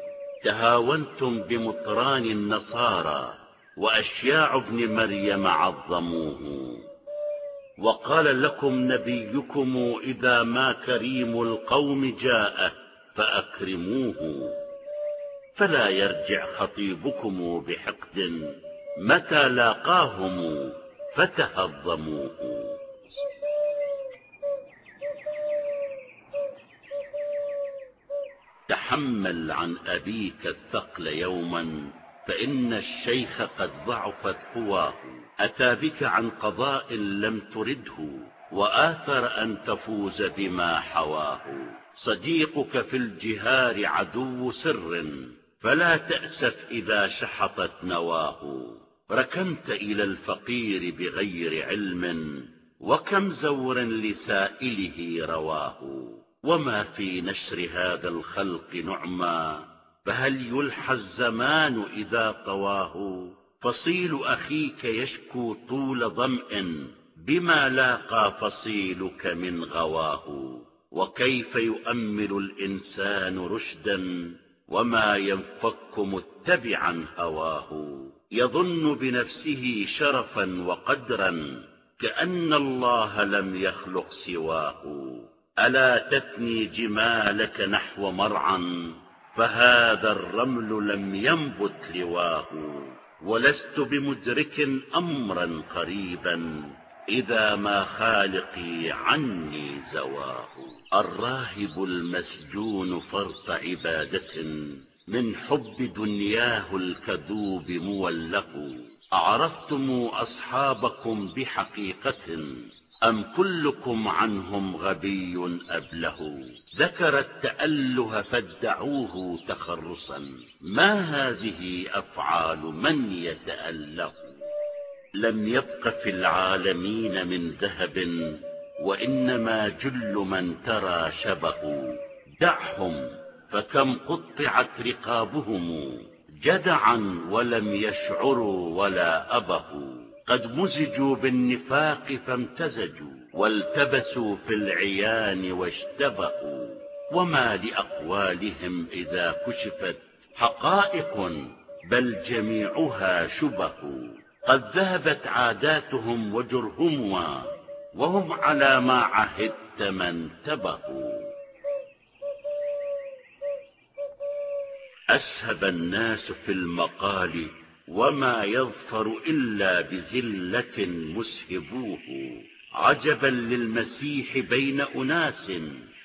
تهاونتم بمطران النصارى وأشياع ابن مريم عظموه. وقال لكم نبيكم إذا ما كريم القوم جاء فأكرموه. فلا يرجع خطيبكم بحقد. متى لاقاهم فتهضموه. تحمل عن أبيك الثقل يوما فإن الشيخ قد ضعفت قواه. أتى بك عن قضاء لم ترده وآثر أن تفوز بما حواه. صديقك في الجهار عدو سر فلا تأسف إذا شحطت نواه. ركنت إلى الفقير بغير علم وكم زور لسائله رواه. وما في نشر هذا الخلق نعما فهل يلحى الزمان إذا طواه؟ فصيل أخيك يشكو طول ظمء بما لاقى فصيلك من غواه. وكيف يؤمل الإنسان رشدا وما ينفك متبعا هواه؟ يظن بنفسه شرفا وقدرا كأن الله لم يخلق سواه. ألا تثني جمالك نحو مرعا فهذا الرمل لم ينبت لواه ولست بمدرك أمرا قريبا إذا ما خالقي عني زواه الراهب المسجون فرط عبادة من حب دنياه الكذوب مولق أعرفتم أصحابكم بحقيقة أم كلكم عنهم غبي أبله؟ ذكر التأله فادعوه تخرصا. ما هذه أفعال من يتأله؟ لم يبق في العالمين من ذهب وإنما جل من ترى شبه. دعهم فكم قطعت رقابهم جدعا ولم يشعروا ولا أبهوا. قد مزجوا بالنفاق فامتزجوا والتبسوا في العيان واشتبهوا وما لأقوالهم إذا كشفت حقائق بل جميعها شبه قد ذهبت عاداتهم وجرهمها وهم على ما عهدت ما انتبهوا أسهب الناس في المقال وما يظفر إلا بزلة مسهبوه عجبا للمسيح بين أناس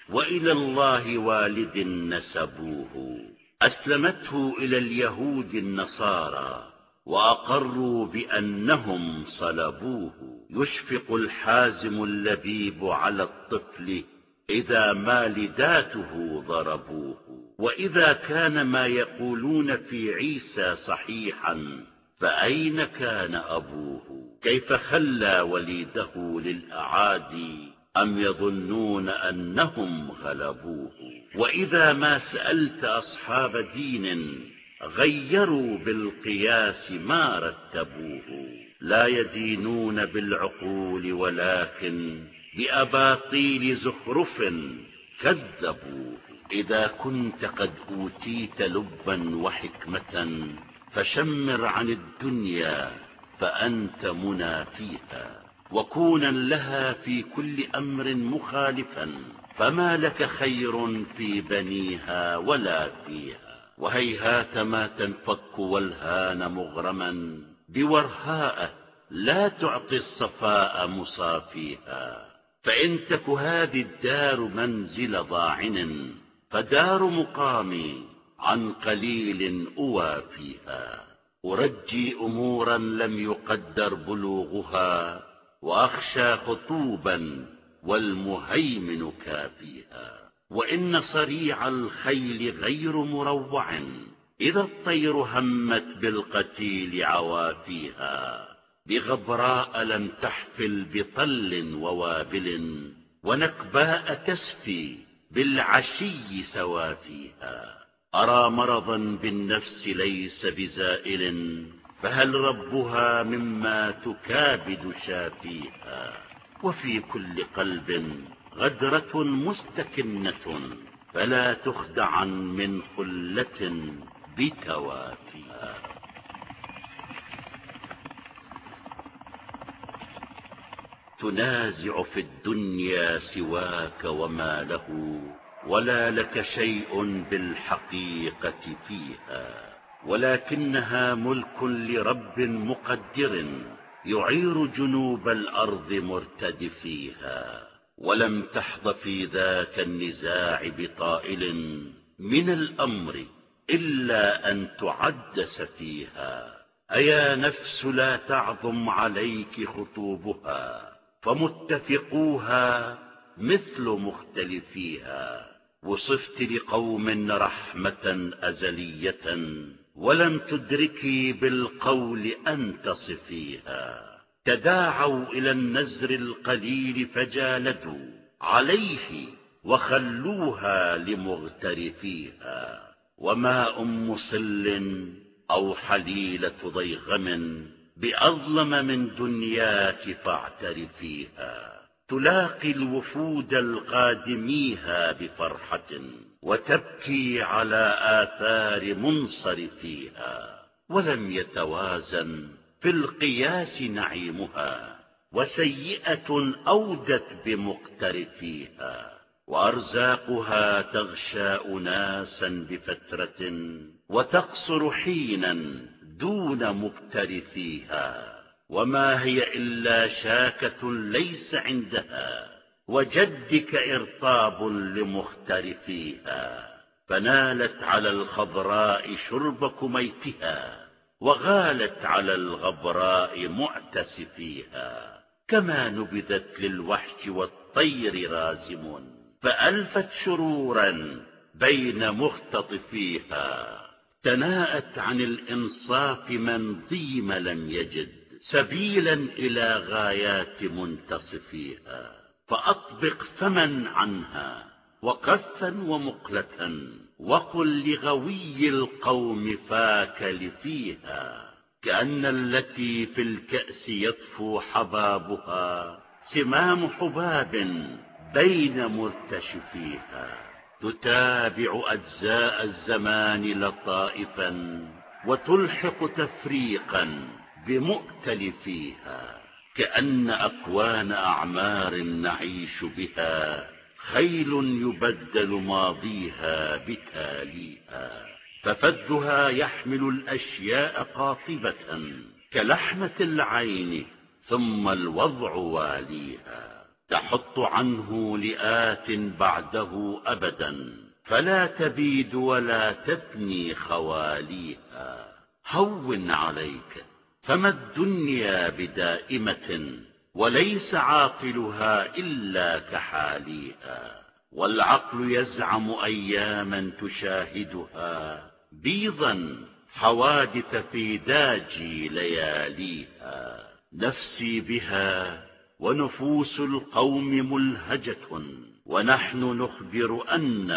وإلى الله والد نسبوه أسلمته إلى اليهود النصارى وأقروا بأنهم صلبوه يشفق الحازم اللبيب على الطفل إذا ما لداته ضربوه وإذا كان ما يقولون في عيسى صحيحا فأين كان أبوه؟ كيف خلى وليده للأعادي؟ أم يظنون أنهم غلبوه؟ وإذا ما سألت أصحاب دين غيروا بالقياس ما رتبوه. لا يدينون بالعقول ولكن بأباطيل زخرف كذبوه. إذا كنت قد أوتيت لبا وحكمة فشمر عن الدنيا فأنت منى فيها وكونا لها في كل أمر مخالفا فما لك خير في بنيها ولا فيها وهيهات ما تنفك والهان مغرما بورهاء لا تعطي الصفاء مصافيها فإن تك هذه الدار منزل ضاعن فدار مقامي عن قليل أوى فيها أرجي أمورا لم يقدر بلوغها وأخشى خطوبا والمهيمن كافيها. وإن صريع الخيل غير مروع إذا الطير همت بالقتيل عوافيها. بغبراء لم تحفل بطل ووابل ونكباء تسفي بالعشي سوافيها أرى مرضا بالنفس ليس بزائل فهل ربها مما تكابد شافيها؟ وفي كل قلب غدرة مستكنة فلا تخدعا من خلة بتوافيها. تنازع في الدنيا سواك وما له ولا لك شيء بالحقيقة فيها ولكنها ملك لرب مقدر يعير جنوب الأرض مرتدفيها ولم تحظ في ذاك النزاع بطائل من الأمر إلا أن تعدس فيها. أيا نفس لا تعظم عليك خطوبها. فمتفقوها مثل مختلفيها. وصفت لقوم رحمة أزلية ولم تدركي بالقول أن تصفيها تداعوا إلى النزر القليل فجالدوا عليه وخلوها لمغترفيها. وما أم صل أو حليلة ضيغم بأظلم من دنياك فاعترفيها تلاقي الوفود القادميها بفرحة وتبكي على آثار منصرفيها ولم يتوازن في القياس نعيمها وسيئة أودت بمقترفيها وأرزاقها تغشى أناسا بفترة وتقصر حينا دون مقترفيها وما هي إلا شاكة ليس عندها وجدك إرطاب لمخترفيها. فنالت على الخضراء شرب كميتها وغالت على الغبراء معتسفيها كما نبذت للوحش والطير رازم فألفت شرورا بين مختطفيها. تناءت عن الإنصاف من ضيم لم يجد سبيلا إلى غايات منتصفيها فأطبق فمن عنها وقفا ومقلة وقل لغوي القوم فاك لفيها كأن التي في الكأس يطفو حبابها سمام حباب بين مرتشفيها. تتابع أجزاء الزمان لطائفا وتلحق تفريقا بمؤتلفيها كأن أكوان أعمار نعيش بها خيل يبدل ماضيها بتاليها. ففذها يحمل الأشياء قاطبة كلحمة العين ثم الوضع واليها. تحط عنه لآت بعده أبدا. فلا تبيد ولا تثني خواليها. هون عليك. فما الدنيا بدائمة وليس عاقلها إلا كحاليها. والعقل يزعم أياما تشاهدها. بيضا حوادث في داجي لياليها. نفسي بها ونفوس القوم ملهجة ونحن نخبر أن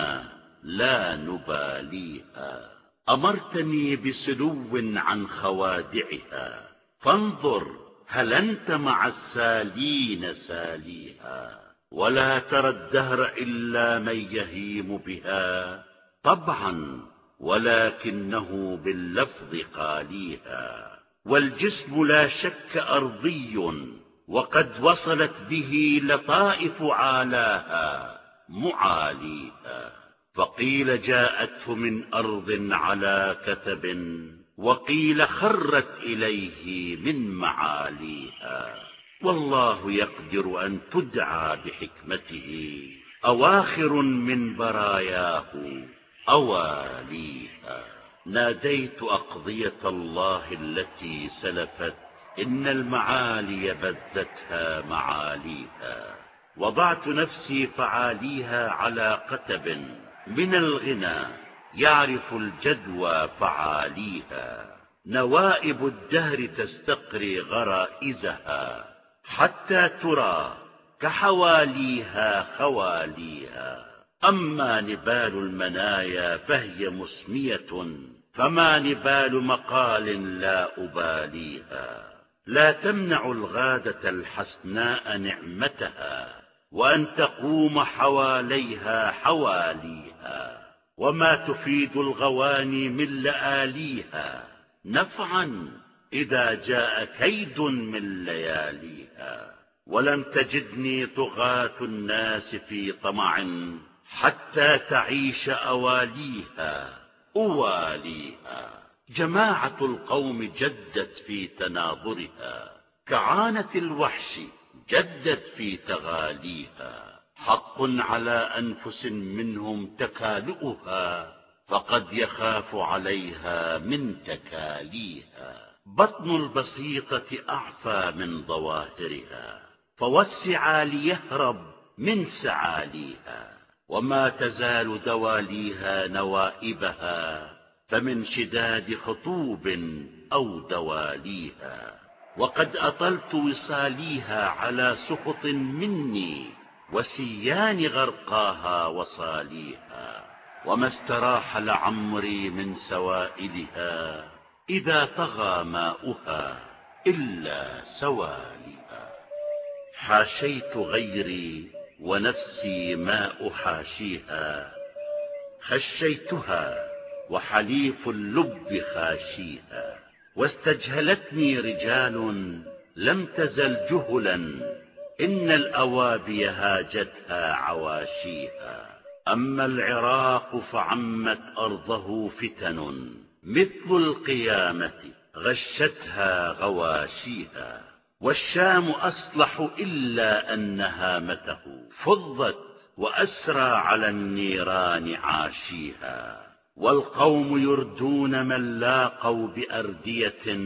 لا نباليها. أمرتني بسلو عن خوادعها. فانظر هل أنت مع السالين ساليها؟ ولا ترى الدهر إلا من يهيم بها. طبعا ولكنه باللفظ قاليها. والجسم لا شك أرضي. وقد وصلت به لطائف عالاها معاليها. فقيل جاءته من أرض على كثب وقيل خرت إليه من معاليها. والله يقدر أن تدعى بحكمته. أواخر من براياه أواليها. ناديت أقضية الله التي سلفت إن المعالي بذتها معاليها. وضعت نفسي فعاليها على قتب من الغنى يعرف الجدوى فعاليها. نوائب الدهر تستقري غرائزها حتى ترى كحواليها خواليها. أما نبال المنايا فهي مسمية فما نبال مقال لا أباليها. لا تمنع الغادة الحسناء نعمتها وأن تقوم حواليها حواليها وما تفيد الغواني من لآليها. نفعا إذا جاء كيد من لياليها. ولم تجدني طغاة الناس في طمع حتى تعيش أواليها أواليها. جماعة القوم جدت في تناظرها كعانة الوحش جدت في تغاليها. حق على أنفس منهم تكالؤها فقد يخاف عليها من تكاليها. بطن البسيطة أعفى من ظواهرها فوسعا ليهرب من سعاليها. وما تزال دواليها نوائبها فمن شداد خطوب أو دواليها. وقد أطلت وصاليها على سخط مني وسيان غرقاها وصاليها. وما استراح لعمري من سوائلها إذا طغى ماؤها إلا سواليها. حاشيت غيري ونفسي ما أحاشيها خشيتها وحليف اللب خاشيها واستجهلتني رجال لم تزل جهلا إن الأوابي هاجتها عواشيها أما العراق فعمت أرضه فتن مثل القيامة غشتها غواشيها والشام أصلح إلا أن هامته فضت وأسرى على النيران عاشيها والقوم يردون من لاقوا بأردية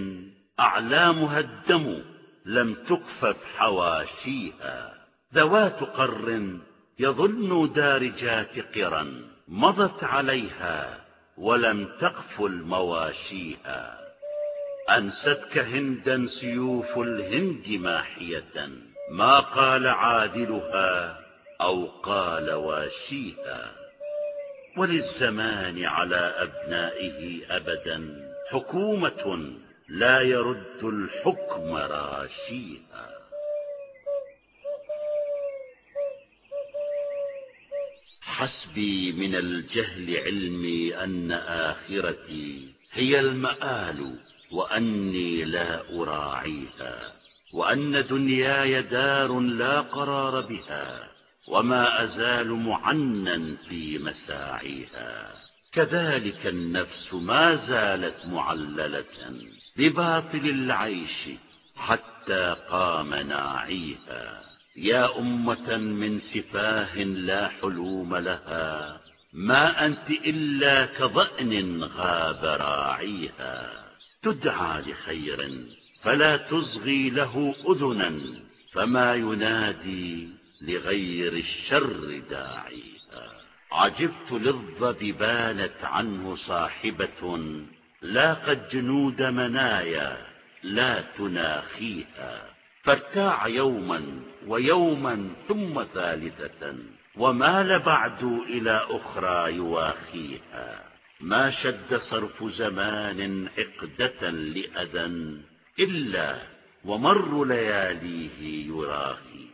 أعلامها الدم لم تكفف حواشيها. ذوات قر يظن دارجات قرا مضت عليها ولم تقفل مواشيها. أنستك هندا سيوف الهند ماحية ما قال عادلها أو قال واشيها. وللزمان على أبنائه أبدا. حكومة لا يرد الحكم راشيها. حسبي من الجهل علمي أن آخرتي هي المآل وأني لا أراعيها وأن دنياي دار لا قرار بها. وما أزال معنى في مساعيها. كذلك النفس ما زالت معللة بباطل العيش حتى قام ناعيها. يا أمة من سفاه لا حلوم لها ما أنت إلا كضأن غاب راعيها. تدعى لخير فلا تصغي له أذنا فما ينادي لغير الشر داعيها. عجبت للظب بانت عنه صاحبة لاقت جنود منايا لا تناخيها. فارتاع يوما ويوما ثم ثالثة ومال بعد إلى أخرى يواخيها. ما شد صرف زمان عقدة لأذى إلا ومر لياليه يراخيها.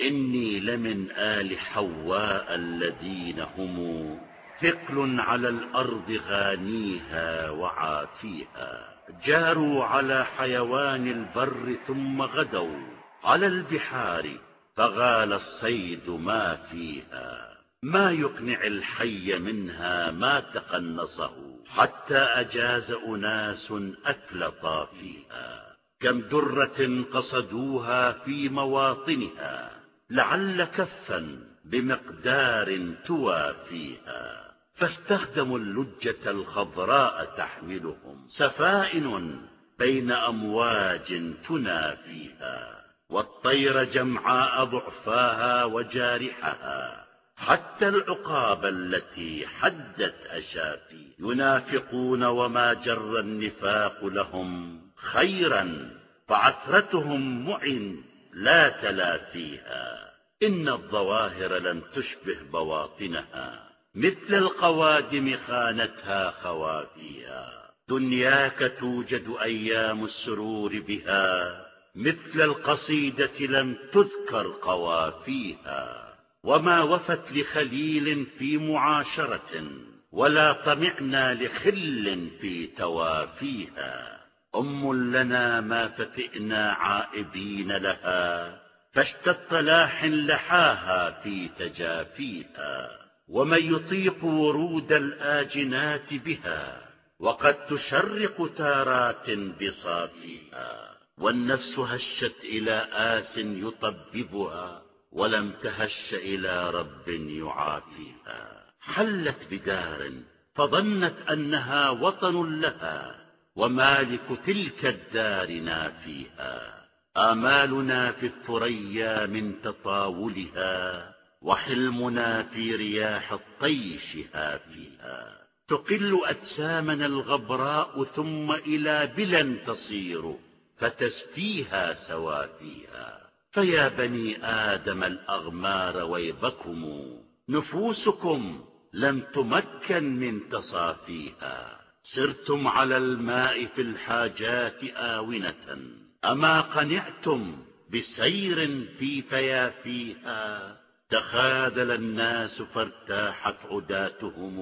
إني لمن آل حواء الذين هم ثقل على الأرض غانيها وعافيها. جاروا على حيوان البر ثم غدوا على البحار فغال الصيد ما فيها. ما يقنع الحي منها ما تقنصه حتى أجاز أناس أكل طافيها كم درة قصدوها في مواطنها لعل كفا بمقدار توافيها. فاستخدموا اللجة الخضراء تحملهم سفائن بين أمواج تنافيها والطير جمعاء ضعفاها وجارحها حتى العقاب التي حدت أشافي. ينافقون وما جر النفاق لهم خيرا فعثرتهم معن لا تلا فيها. إن الظواهر لم تشبه بواطنها. مثل القوادم خانتها خوافيها. دنياك توجد أيام السرور بها. مثل القصيدة لم تذكر قوافيها. وما وفت لخليل في معاشرة. ولا طمعنا لخل في توافيها. أم لنا ما فتئنا عائبين لها فاشتد لاح لحاها في تجافيها ومن يطيق ورود الآجنات بها وقد تشرق تارات بصافيها. والنفس هشت إلى آس يطببها ولم تهش إلى رب يعافيها. حلت بدار فظنت أنها وطن لها ومالك تلك الدار نافيها. آمالنا في الثريا من تطاولها وحلمنا في رياح الطيش هافيها تقل أجسامنا الغبراء ثم إلى بلا تصير فتسفيها سوافيها فيا بني آدم الأغمار ويبكم نفوسكم لم تمكن من تصافيها. سرتم على الماء في الحاجات آونة. أما قنعتم بسير في فيافيها تخاذل الناس فارتاحت عداتهم.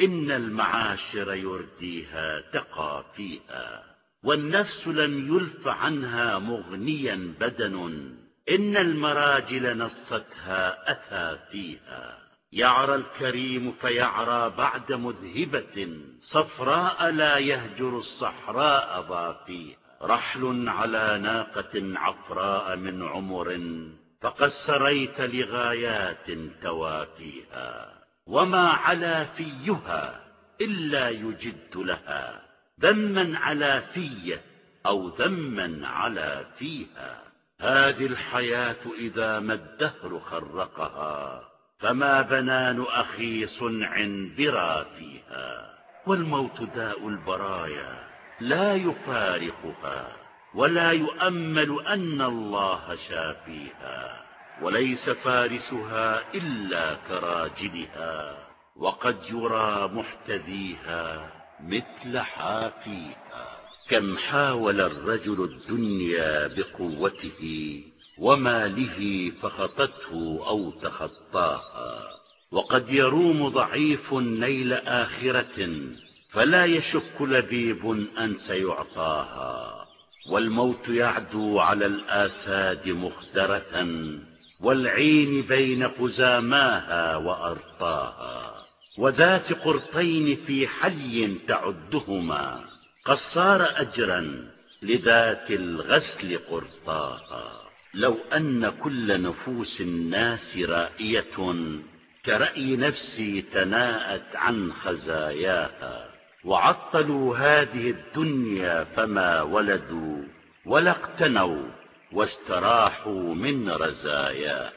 إن المعاشر يرديها تقى فيها والنفس لم يلف عنها مغنيا بدن إن المراجل نصتها أتى فيها يعرى الكريم فيعرى بعد مذهبة صفراء لا يهجر الصحراء ضافيها رحل على ناقة عفراء من عمر فقد سريت لغايات توافيها. وما علا فيها إلا يجد لها. ذما على فية أو ذما على فيها. هذه الحياة إذا ما الدهر خرقها. فما بنان أخي صنع برا فيها والموت داء البرايا لا يفارقها ولا يؤمل أن الله شافيها وليس فارسها إلا كراجلها وقد يرى محتذيها مثل حافيها. كم حاول الرجل الدنيا بقوته وماله فخطته أو تخطاها. وقد يروم ضعيف نيل آخرة فلا يشك لبيب أن سيعطاها. والموت يعدو على الآساد مخدرة والعين بين قزاماها وأرطاها. وذات قرطين في حي تعدهما قصار أجرا لذات الغسل قرطاها. لو أن كل نفوس الناس رائية كرأي نفسي تناءت عن خزاياها وعطلوا هذه الدنيا فما ولدوا ولا اقتنوا واستراحوا من رزاياها.